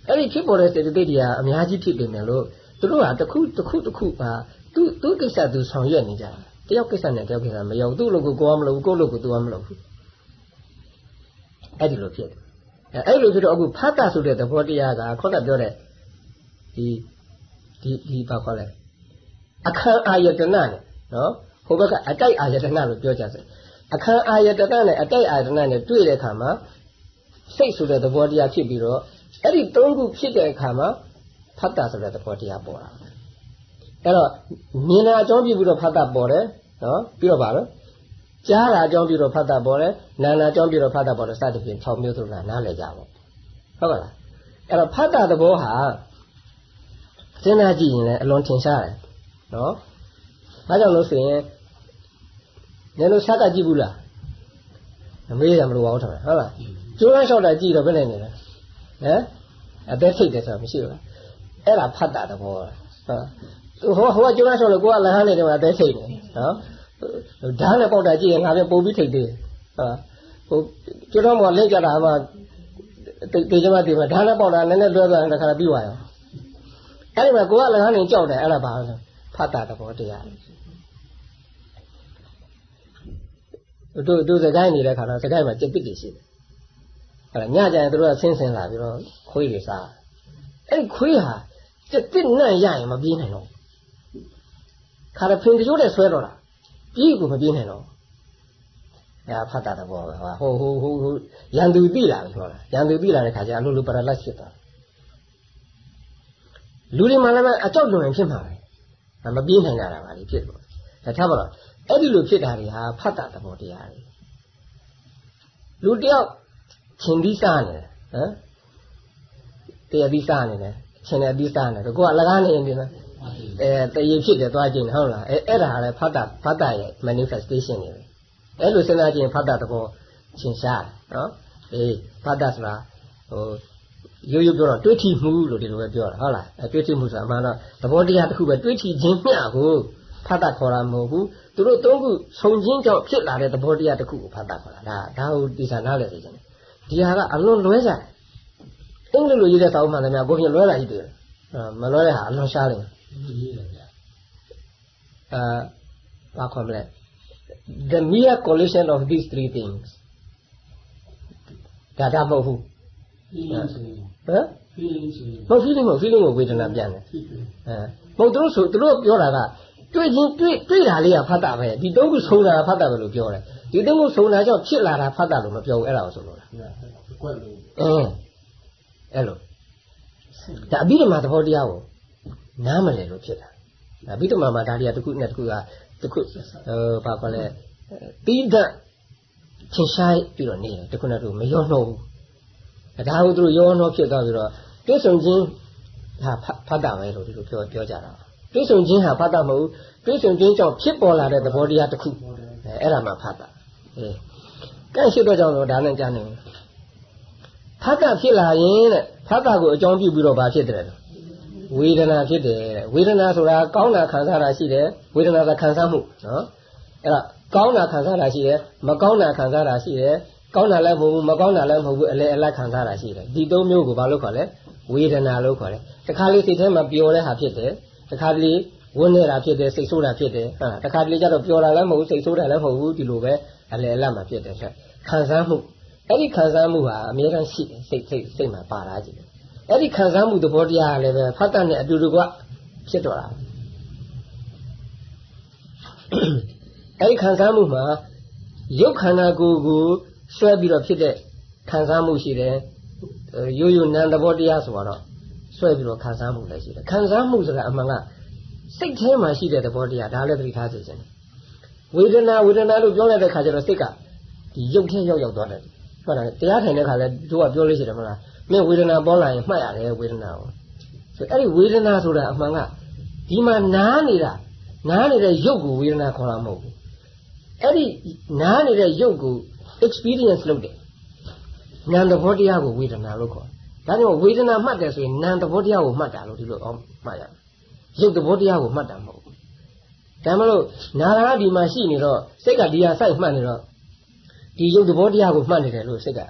အဲ့ဒီဖြစ်ပေါ်တဲ့စိတ်တိတ်တွေကအများကြီးဖြစ်နေတယ်လို့သူတို့ကတစ်ခုတစ်ခုတစ်ခုပါသူသူကိစ္စသူဆောင်ရွက်နေကြတာ တယောက်ကိစ္စနဲ့တယောက်ကိစ္စမရောက်သူ့လိုကိုကိုယ်မလုပ်ဘူးကိုယ့်လိုကိုသူကမလုပ်ဘူးအဲ့ဒီလိုဖြစ်တယ်အဲ့လိုဖြစ်တော့အခုဖတ်တာဆိုတဲ့သဘောတရားကခေါင်းကပြောတဲ့ဒီဒီဒီဘာခေါ်လဲအခန်းအာယတနာနဲ့နော်ဟိုဘက်ကအတိုက်အာယတနာလို့ပြောကြတယ်အခန်းအာယတနာနဲ့အတိုက်အာယတနာနဲ့တွေ့တဲ့အခါမှာစိတ်ဆိုတဲ့သဘောတရားဖြစ်ပြီးတော့အဲ့ဒီသုံးခုဖြစ်တဲ့အခါမှာဖတ်တာဆိုတဲ့သဘောတရားပေါ်တာအဲ့တော့မြင်တာအကြောင်းပြုပြီးတော့ဖတ်တာပေါ်တယ် နော်ပြီးတော့ပါတော့ကြားတာအကြောင်းပြုတော့ဖတ်တာပေါ်တယ်နာနာအကြောင်းပြုတော့ဖတ်တာပေါ်တယ်စသဖြင့်6မျိုးဆိုတာနားလည်ကြပါဟုတ်ကလားအဲ့တော့ဖတ်တာသဘောဟာစဉ်းစားကြည့်ရင်လည်းအလွန်ထင်ရှားတယ်နော်ဘာကြောင့်လို့ဆိုရင်နင်တို့စက်ကကြည့်ဘူးလားမမေးရမလို့ပါဘူးထားဟုတ်လားကျိုးရလျှောက်တာကြည့်တော့ဘယ်နဲ့နေလဲဟမ်အသက်ထိတ်တယ်ဆိုတာမရှိဘူးလားအဲ့ဒါဖတ်တာသဘောဟုတ်ဟိုဟိုကကျွမ်းဆောလို့ကိုကလဟန်းနေတယ်မှာအသက်ထိတ်နေနော် ဓာတ်နဲ့ပေါက်တာကြည့်ရင်ငါပြန်ပုံပြီးထိတ်သေးဟုတ်ဟိုကျွမ်းမောလက်ကြတာမှတေချမတေမှာဓာတ်နဲ့ပေါက်တာနည်းနည်းလွဲသွားတဲ့ခါပြီးသွားရောအဲ့ဒီမှာကိုကလဟန်းနေကြောက်တယ်အဲ့ဒါဘာလဲဖတ်တာသဘောတရားတို့တို့စကိုင်းနေတဲ့ခါတော့စကိုင်းမှာကြက်ပစ်တွေရှိတယ်အဲ့ဒါညကျရင်တို့ကဆင်းဆင်းလာပြီးတော့ခွေးတွေစားအဲ့ခွေးဟာကြက်ပစ်နဲ့ရရင်မပြေးနိုင်တော့ခါတော့ဖင်တကျိုးတဲ့ဆွဲတော့တာ ပြေးကိုမပြေးနိုင်တော့အဲ့ဖတ်တာတော့ဘောပဲဟိုဟိုဟိုဟိုရန်သူသိလာပြီပြောတာရန်သူသိလာတဲ့ခါကျအလိုလိုပရလတ်ဖြစ်သွားလူတွေမှလည်းအကြောက်လွန်ဖြစ်မှာပဲမပြေးနိုင်ကြတာပါလေဖြစ်တော့ဒါထားပါတော့အဲ့ဒီလိုဖြစ်တာတွေဟာဖတ်တာသဘောတရားတွေလူတယောက်ချင်းပြီးစားနေတယ်ဟမ်တရားပြီးစားနေတယ်ချင်းတယ်ပြီးစားနေတယ်ကိုကအလကားနေနေလား အဲတရေဖြစ်တယ်သွားကြည့်နေဟုတ်လားအဲအဲ့ဒါလည်းဖတ်တာဖတ်တာရဲ့ manifestation တွေပဲအဲ့လိုစဉ်းစားကြည့်ရင်ဖတ်တာသဘောရှင်းရှားနော်အေးဖတ်တာဆိုတာဟိုရိုးရိုးပြောတော့တွေးထီမှုလို့ဒီလိုပဲပြောတာဟုတ်လားအဲတွေးထီမှုဆိုတာအမှန်တော့သဘောတရားတစ်ခုပဲတွေးထီခြင်းမျှကိုဖတ်တာခေါ်တာမဟုတ်ဘူးသူတို့သုံးခုဆုံချင်းကြောင့်ဖြစ်လာတဲ့သဘောတရားတစ်ခုကိုဖတ်တာခေါ်တာဒါဒါကိုဒီစာနားလည်နေတယ်ဒီဟာကအလွန်လွဲကြတယ်အင်္ဂလိပ်လိုရေးတဲ့စာအုပ်မှန်တယ်များကိုပြင်လွဲတာကြီးတွေ့တယ်မလွဲတဲ့ဟာအလွန်ရှားတယ် အာဘာခေါ်မလဲ the mere collision of these three things ဒါဒါမဟုတ်ဘူးဟမ်မဟုတ် feeling မဟုတ် feeling ကိုဝေဒနာပြန်တယ်အဲမဟုတ်သူတို့ဆိုသူတို့ပြောတာကတွေ့ချင်းတွေ့တွေ့တာလေးကဖတ်တာပဲဒီသုံးခုဆုံးတာဖတ်တာပဲလို့ပြောတယ်ဒီသုံးခုဆုံးတာကြောင့်ဖြစ်လာတာဖတ်တာလို့မပြောဘူးအဲ့ဒါကိုဆိုလို့လားအင်းအဲ့လိုဒါအဘိဓမ္မာသဘောတရားကို နားမလည်လို့ဖြစ်တာအဘိဓမ္မာမှာဒါတရားတစ်ခုနဲ့တစ်ခုကတစ်ခုဟိုဘာခေါ်လဲတိဒတ်သင်ရှားပြီးတော့နေတယ်တစ်ခုနဲ့တစ်ခုမရောနှောဘူးဒါဟုသူတို့ရောနှောဖြစ်သွားပြီးတော့တွစ်ဆုံချင်းဟာဖတ်တာပဲလို့ဒီလိုပြောပြောကြတာတွေးဆုံခြင်းဟာဖတ်တာမဟုတ်ဘူးတွေးဆုံခြင်းကြောင့်ဖြစ်ပေါ်လာတဲ့သဘောတရားတစ်ခုအဲအဲ့ဒါမှဖတ်တာအေးကဲရှိတော့ကြောင့်တော့ဒါနဲ့ကြားနေဖတ်တာဖြစ်လာရင်တဲ့ဖတ်တာကိုအကြောင်းပြုပြီးတော့ဘာဖြစ်တယ် ဝေဒနာဖြစ်တယ်တဲ့ဝေဒနာဆိုတာကောင်းတာခံစားတာရှိတယ်ဝေဒနာကခံစားမှုနော်အဲ့ဒါကောင်းတာခံစားတာရှိတယ်မကောင်းတာခံစားတာရှိတယ်ကောင်းတာလည်းမဟုတ်ဘူးမကောင်းတာလည်းမဟုတ်ဘူးအလဲအလတ်ခံစားတာရှိတယ်ဒီသုံးမျိုးကိုဘာလို့ခေါ်လဲဝေဒနာလို့ခေါ်တယ်တခါလေးစိတ်ထဲမှာပျော်တဲ့ဟာဖြစ်တယ်တခါတလေဝန်းနေတာဖြစ်တယ်စိတ်ဆိုးတာဖြစ်တယ်ဟာတခါတလေကျတော့ပျော်တာလည်းမဟုတ်ဘူးစိတ်ဆိုးတာလည်းမဟုတ်ဘူးဒီလိုပဲအလယ်အလတ်မှာဖြစ်တယ်ဆက်ခံစားမှုအဲ့ဒီခံစားမှုဟာအများကြီးရှိတယ်စိတ်စိတ်စိတ်မှာပါလာကြည့်တယ် အဲ့ဒီခံစားမှုသဘောတရားကလည်းပဲဖတ်တတ်နဲ့အတူတူကဖြစ်တော့တာအဲ့ဒီခံစားမှုမှာရုပ်ခန္ဓာကိုယ်ကိုဆွဲပြီးတော့ဖြစ်တဲ့ခံစားမှုရှိတယ်ရိုးရိုးနံသဘောတရားဆိုတော့ဆွဲပြီးတော့ခံစားမှုလည်းရှိတယ်ခံစားမှုဆိုတာအမှန်ကစိတ်ထဲမှာရှိတဲ့သဘောတရားဒါလည်းသတိထားစေချင်တယ်ဝေဒနာဝေဒနာလို့ပြောလိုက်တဲ့ခါကျတော့စိတ်ကဒီရုပ်ထဲရောက်ရောက်သွားတယ်ဟုတ်တယ်တရားထိုင်တဲ့ခါလဲတို့ကပြောလို့ရှိတယ်မလား မင်းဝေဒနာပေါ်လာရင်မှတ်ရတယ်ဝေဒနာကိုဆိုအဲ့ဒီဝေဒနာဆိုတာအမှန်ကဒီမှာနားနေတာနားနေတဲ့ရုပ်ကိုဝေဒနာခေါ်တာမဟုတ်ဘူးအဲ့ဒီနားနေတဲ့ရုပ်ကို experience လုပ်တယ်ဉာဏ်သဘောတရားကိုဝေဒနာလို့ခေါ်တယ်ဒါကြောင့်ဝေဒနာမှတ်တယ်ဆိုရင်နာမ်သဘောတရားကိုမှတ်တာလို့ဒီလိုအောင်မှတ်ရရုပ်သဘောတရားကိုမှတ်တာမဟုတ်ဘူးဒါမှမဟုတ်နာရာဒီမှာရှိနေတော့စိတ်ကဒီဟာစိုက်မှတ်နေတော့ဒီရုပ်သဘောတရားကိုမှတ်နေတယ်လို့စိတ်က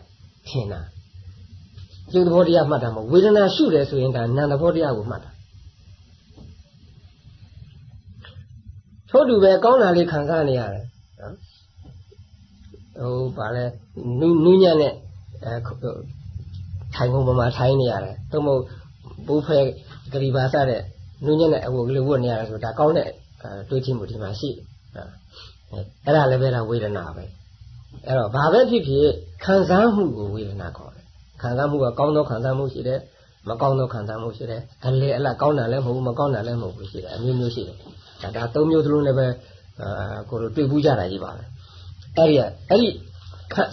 ထင်တာ ရုပ်သဘောတရားမှတ်တာမဟုတ်ဝေဒနာရှုတယ်ဆိုရင်ဒါနာမ်သဘောတရားကိုမှတ်တာထို့တူပဲကောင်းတာလေးခံစားနေရတယ်နော်ဟိုဗာလဲနူးနူးညံ့တဲ့အဲထိုင်ကုန်ပေါ်မှာထိုင်နေရတယ်သို့မဟုတ်ဘိုးဖဲဂရီပါစတဲ့နူးညံ့တဲ့အဝတ်ကလေးဝတ်နေရတယ်ဆိုဒါကောင်းတဲ့တွေးကြည့်မှုဒီမှာရှိတယ်အဲ့ဒါလည်းပဲဒါဝေဒနာပဲအဲ့တော့ဘာပဲဖြစ်ဖြစ်ခံစားမှုကိုဝေဒနာခေါ်တယ် ခံစားမှုကကောင်းသောခံစားမှုရှိတယ်မကောင်းသောခံစားမှုရှိတယ်အလေအလတ်ကောင်းတာလည်းမဟုတ်ဘူးမကောင်းတာလည်းမဟုတ်ဘူးရှိတယ်အမျိုးမျိုးရှိတယ်ဒါဒါသုံးမျိုးသလုံးလည်းပဲအာကိုတို့တွေ့ဘူးကြတာကြီးပါပဲအဲ့ဒီအဲ့ဒီ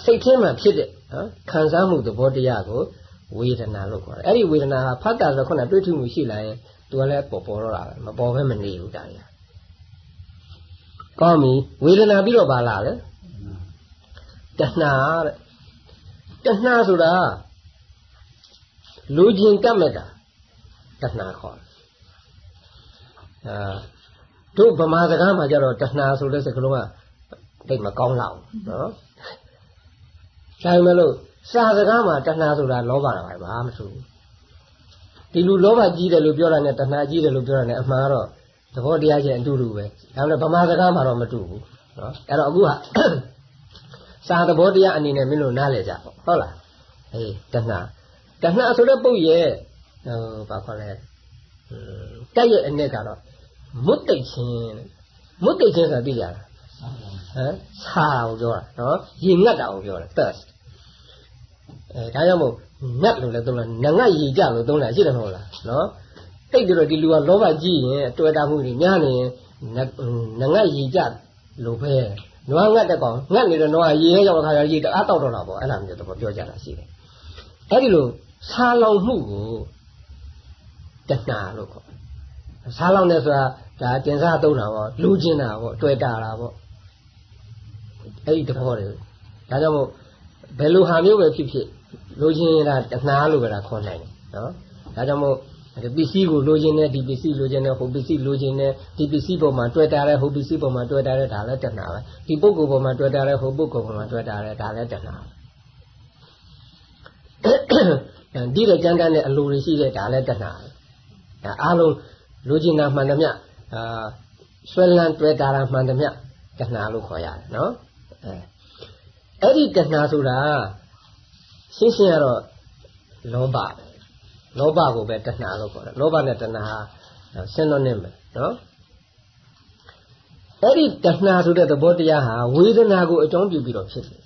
စိတ်ထဲမှာဖြစ်တဲ့နော်ခံစားမှုသဘောတရားကိုဝေဒနာလို့ခေါ်တယ်အဲ့ဒီဝေဒနာဟာဖတ်တာဆိုခုနတွေ့ထမှုရှိလာရင်သူကလည်းပေါ်ပေါ်တော့တာပဲမပေါ်ဘဲမနေဘူးတာရကောင်းပြီဝေဒနာပြီးတော့ပါလာလေတဏှာတဲ့တဏှာဆိုတာ လူချင်းတတ်မဲ့တာတဏှာခေါ်တယ်အာတို့ဗမာစကားမှာကျတော့တဏှာဆိုတဲ့စကားလုံးကတိတ်မကောင်းလောက်နော်ဒါပေမဲ့လို့စာစကားမှာတဏှာဆိုတာလောဘတာပါဘာမှမဆိုဘူးဒီလူလောဘကြီးတယ်လို့ပြောတာနဲ့တဏှာကြီးတယ်လို့ပြောတာနဲ့အမှန်တော့သဘောတရားချင်းအတူတူပဲဒါပေမဲ့ဗမာစကားမှာတော့မတူဘူးနော်အဲ့တော့အခုကစာသဘောတရားအနေနဲ့မင်းတို့နားလည်ကြပေါ့ဟုတ်လားအေးတဏှာ တဏှာဆိုတဲ့ပုတ်ရဲ့ဟိုဘာခေါ်လဲတက်ရဲ့အနဲ့ကတော့မွတ်တိတ်ခြင်းမွတ်တိတ်ခြင်းဆိုတာသိကြလားဟမ်ဆာကိုပြောတာနော်ရင်ငတ်တာကိုပြောတာ thirst အဲဒါကြောင့်မို့ငတ်လို့လည်းသုံးလားငငတ်ရေကြလို့သုံးလားရှိတယ်မဟုတ်လားနော်တိတ်ပြီးတော့ဒီလူကလောဘကြီးရင်တွေ့တာမှုတွေများနေရင်ငငတ်ရေကြလို့ပဲနွားငတ်တဲ့ကောင်ငတ်နေတဲ့နွားရေရဲရောက်ခါရရေတအားတောက်တော့တာပေါ့အဲ့လိုမျိုးတော့ပြောကြတာရှိတယ်အဲ့ဒီလို ဆာလောင်မှုကိုတဏှာလို့ခေါ်ဆားလောင်နေဆိုတာဒါတင်စားသုံးတာပေါ့လူချင်းတာပေါ့တွေ့တာတာပေါ့အဲ့ဒီတဘောတွေဒါကြောင့်မို့ဘယ်လိုဟာမျိုးပဲဖြစ်ဖြစ်လူချင်းတာတဏှာလို့ပဲဒါခေါ်နိုင်တယ်နော်ဒါကြောင့်မို့ဒီပစ္စည်းကိုလိုချင်တဲ့ဒီပစ္စည်းလိုချင်တဲ့ဟိုပစ္စည်းလိုချင်တဲ့ဒီပစ္စည်းပေါ်မှာတွေ့တာတဲ့ဟိုပစ္စည်းပေါ်မှာတွေ့တာတဲ့ဒါလည်းတဏှာပဲဒီပုဂ္ဂိုလ်ပေါ်မှာတွေ့တာတဲ့ဟိုပုဂ္ဂိုလ်ပေါ်မှာတွေ့တာတဲ့ဒါလည်းတဏှာပဲ ဒီတဲ့ကြမ်းတမ်းတဲ့အလိုတွေရှိတဲ့ဒါလည်းတဏှာပဲအားလုံးလူကျင်တာမှန်သမျှအာဆွဲလန်းတွေ့တာမှန်သမျှတဏှာလို့ခေါ်ရတယ်နော်အဲအဲ့ဒီတဏှာဆိုတာရှင်းရှင်းကတော့လောဘပဲလောဘကိုပဲတဏှာလို့ခေါ်တယ်လောဘနဲ့တဏှာဆင်းလို့နေမယ်နော်အဲ့ဒီတဏှာဆိုတဲ့သဘောတရားဟာဝေဒနာကိုအကြောင်းပြုပြီးတော့ဖြစ်တယ်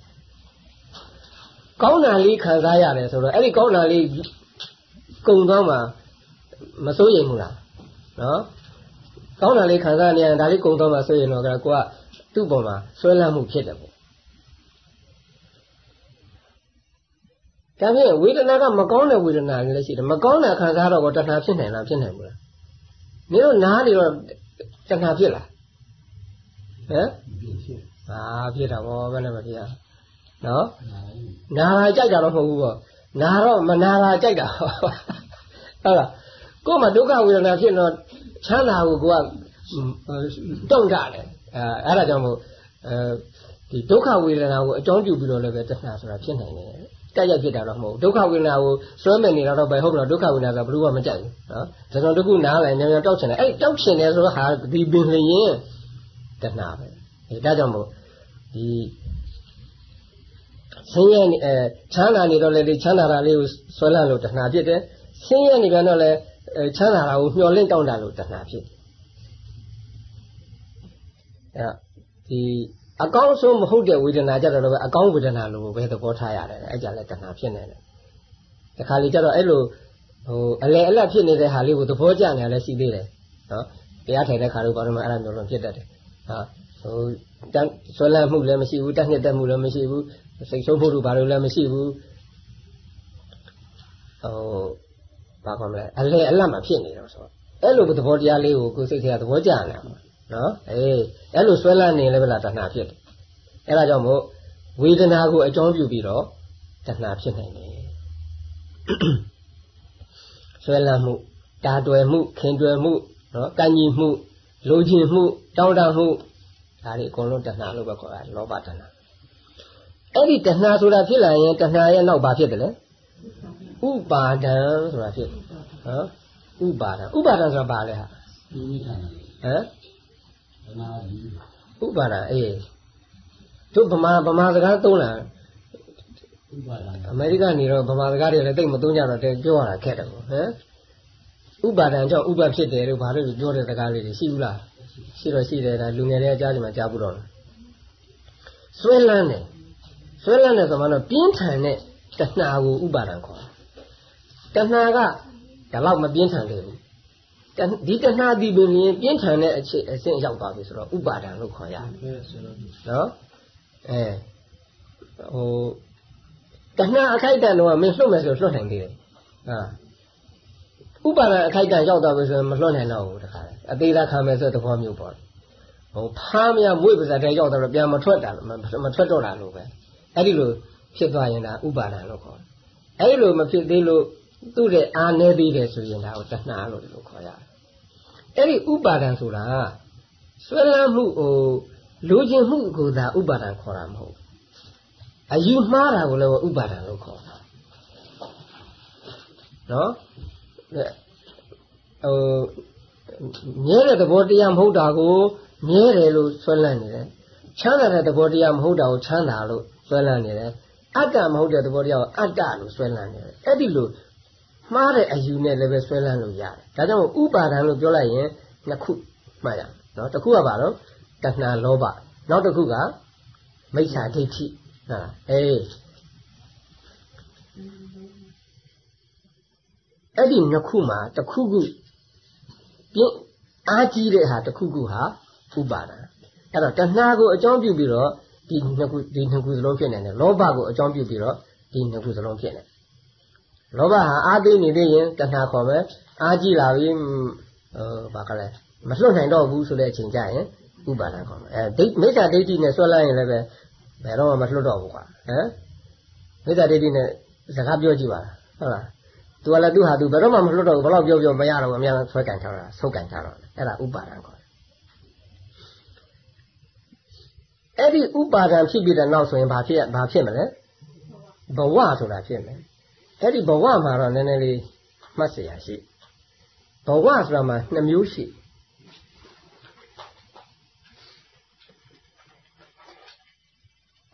ကောင်းတာလေးခံစားရတယ်ဆိုတော့အဲ့ဒီကောင်းတာလေးကုံသွားမှာမစိုးရိမ်ဘူးလားနော်ကောင်းတာလေးခံစားနေရင်ဒါလေးကုံသွားမှာစိုးရိမ်တော့ကကိုကသူ့ပေါ်မှာဆွဲလန်းမှုဖြစ်တယ်ပေါ့ဒါဖြင့်ဝေဒနာကမကောင်းတဲ့ဝေဒနာလည်းရှိတယ်မကောင်းတဲ့ခံစားတော့တဏှာဖြစ်နိုင်လားဖြစ်နိုင်ဘူးလားမင်းတို့နားနေတော့တဏှာဖြစ်လားဟမ်အာဖြစ်တာဘောဘယ်နဲ့မဖြစ်ရ နော်နာတာကြိုက်တာတော့မဟုတ်ဘူးပေါ့နာတော့မနာတာကြိုက်တာဟုတ်လားကို့မှာဒုက္ခဝေဒနာဖြစ်တော့ချမ်းသာကိုကိုကတုံ့တာတယ်အဲအဲ့ဒါကြောင့်မို့အဲဒီဒုက္ခဝေဒနာကိုအကြောင်းပြုပြီးတော့လည်းပဲတဏှာဆိုတာဖြစ်နိုင်တယ်တက်ရက်ဖြစ်တာတော့မဟုတ်ဒုက္ခဝေဒနာကိုစွဲမဲ့နေတာတော့ပဲဟုတ်မလားဒုက္ခဝေဒနာကဘယ်လိုမှမကြိုက်ဘူးနော်ဒါကြောင့်တခုနားလိုက်ညံ့ညံ့တောက်ချင်တယ်အဲ့တောက်ချင်တယ်ဆိုတော့ဟာဒီပင်လျင်တဏှာပဲအဲဒါကြောင့်မို့ဒီ ဆင်းရဲအဲချမ်းသာနေတော့လေဒီချမ်းသာတာလေးကိုဆွဲလန့်လို့တဏှာဖြစ်တယ်ဆင်းရဲနေပြန်တော့လေချမ်းသာတာကိုမျှော်လင့်တောင်းတာလို့တဏှာဖြစ်တယ်အဲဒီအကောင်းဆုံးမဟုတ်တဲ့ဝေဒနာကြတော့လည်းအကောင်းဝေဒနာလို့ပဲသဘောထားရတယ်အဲ့ကြလည်းတဏှာဖြစ်နေတယ်တခါလေကြတော့အဲ့လိုဟိုအလဲအလတ်ဖြစ်နေတဲ့ဟာလေးကိုသဘောကျနေလည်းရှိသေးတယ်နော်တရားထိုင်တဲ့ခါတော့ဘာလို့မှအဲ့လိုမျိုးလုံးဖြစ်တတ်တယ်ဟာ ဟိုတန်းဆွဲလန်းမှုလည်းမရှိဘူးတက်နှစ်တက်မှုလည်းမရှိဘူးစိတ်ဆိုးမှုတို့ဘာလို့လည်းမရှိဘူးဟိုဘာကောမလဲအလဲအလတ်မှဖြစ်နေတော့ဆိုအဲ့လိုသဘောတရားလေးကိုကိုယ်စိတ်ထဲကသဘောကျနေတာနော်အေးအဲ့လိုဆွဲလန်းနေလည်းဗလားတဏှာဖြစ်တယ်အဲ့ဒါကြောင့်မို့ဝေဒနာကိုအကြောင်းပြုပြီးတော့တဏှာဖြစ်နိုင်တယ်ဆွဲလန်းမှုတာတွယ်မှုခင်တွယ်မှုနော်ကံကြီးမှုလိုချင်မှုတောင်းတမှု ဒါတွေအကုန်လုံးတဏှာလို့ပဲခေါ်တာလောဘတဏှာအဲ့ဒီတဏှာဆိုတာဖြစ်လာရင်တဏှာရဲ့နောက်ဘာဖြစ်တယ်လဲဥပါဒံဆိုတာဖြစ်ဟမ်ဥပါဒံဥပါဒံဆိုတာဘာလဲဟာဟမ်ဥပါဒအေးတို့ဗမာဗမာစကားသုံးလားဥပါဒအမေရိကနေတော့ဗမာစကားတွေလည်းတိတ်မသုံးကြတော့တဲ့ပြောရတာခက်တယ်ပေါ့ဟမ်ဥပါဒံကြောင့်ဥပဖြစ်တယ်လို့ဘာလို့ပြောတဲ့စကားလေးတွေရှိဘူးလား ရှိတော့ရှိတယ်ဒါလူငယ်တွေအကြားဒီမှာကြားဘူးတော့ဆွဲလန်းတယ်ဆွဲလန်းတယ်ဆိုမှတော့ပြင်းထန်တဲ့တဏှာကိုဥပါဒံခေါ်တယ်တဏှာကဒါတော့မပြင်းထန်သေးဘူးဒီတဏှာဒီပင်ရင်ပြင်းထန်တဲ့အခြေအဆင့်ရောက်သွားပြီဆိုတော့ဥပါဒံလို့ခေါ်ရတယ်နော်အဲဟိုတဏှာအခိုက်အတန့်တော့မင်းလွတ်မယ်ဆိုလွတ်နိုင်သေးတယ်ဟာဥပါဒံအခိုက်အတန့်ရောက်သွားပြီဆိုရင်မလွတ်နိုင်တော့ဘူးတခါလေ အသေးသာခံမယ်ဆိုတဲ့သဘောမျိုးပေါ့ဟိုဖားမရမွေးပါစားတဲ့ရောက်တော့ပြန်မထွက်တာမထွက်တော့တာလို့ပဲအဲ့ဒီလိုဖြစ်သွားရင်ဒါဥပါဒံလို့ခေါ်တယ်အဲ့ဒီလိုမဖြစ်သေးလို့သူ့ရဲ့အားနေသေးတယ်ဆိုရင်ဒါကိုတဏှာလို့ဒီလိုခေါ်ရတယ်အဲ့ဒီဥပါဒံဆိုတာဆွဲလန်းမှုဟိုလူချင်းမှုကိုသာဥပါဒံခေါ်တာမဟုတ်အယူမှားတာကိုလည်းဥပါဒံလို့ခေါ်တာနော်ဟို မြဲတဲ့သဘောတရားမဟုတ်တာကိုမြဲတယ်လို့ဆွဲလန်းနေတယ်ချမ်းသာတဲ့သဘောတရားမဟုတ်တာကိုချမ်းသာလို့ဆွဲလန်းနေတယ်အတ္တမဟုတ်တဲ့သဘောတရားကိုအတ္တလို့ဆွဲလန်းနေတယ်အဲ့ဒီလိုမှားတဲ့အယူနဲ့လည်းပဲဆွဲလန်းလို့ရတယ်ဒါကြောင့်ဥပါဒံလို့ပြောလိုက်ရင်နှစ်ခုမှတ်ရနော်တစ်ခုကဘာလို့တဏှာလောဘနောက်တစ်ခုကမိစ္ဆာဒိဋ္ဌိဟာအေးအဲ့ဒီနှစ်ခုမှာတစ်ခုခု ပြင်းအားကြီးတဲ့ဟာတစ်ခုခုဟာဥပါဒံအဲ့တော့တဏှာကိုအကြောင်းပြုပြီးတော့ဒီနှစ်ခုဒီနှစ်ခုစလုံးဖြစ်နေတယ်လောဘကိုအကြောင်းပြုပြီးတော့ဒီနှစ်ခုစလုံးဖြစ်နေလောဘဟာအားသိနေသေးရင်တဏှာခေါ်မယ်အားကြီးလာပြီဟိုဘာကလဲမလွတ်နိုင်တော့ဘူးဆိုတဲ့အချိန်ကျရင်ဥပါဒံခေါ်မယ်အဲဒိဋ္ဌမိစ္ဆာဒိဋ္ဌိနဲ့ဆွဲလိုက်ရင်လည်းပဲဘယ်တော့မှမလွတ်တော့ဘူးကွာဟမ်မိစ္ဆာဒိဋ္ဌိနဲ့စကားပြောကြည့်ပါလားဟုတ်လား သူကလည်းသူ့ဟာသူဘယ်တော့မှမလွတ်တော့ဘူးဘယ်တော့ပြောပြောမရတော့ဘူးအများဆွဲကန်ထားတာဆုတ်ကန်ထားတော့အဲ့ဒါဥပါဒံခေါ်တယ်အဲ့ဒီဥပါဒံဖြစ်ပြီးတဲ့နောက်ဆိုရင်ဘာဖြစ်ဘာဖြစ်မလဲဘဝဆိုတာဖြစ်မယ်အဲ့ဒီဘဝမှာတော့နည်းနည်းလေးမှတ်เสียရှိဘဝဆိုတာမှာနှစ်မျိုးရှိ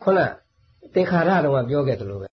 ခုနသင်္ခါရတော့ပြောခဲ့သလိုပဲ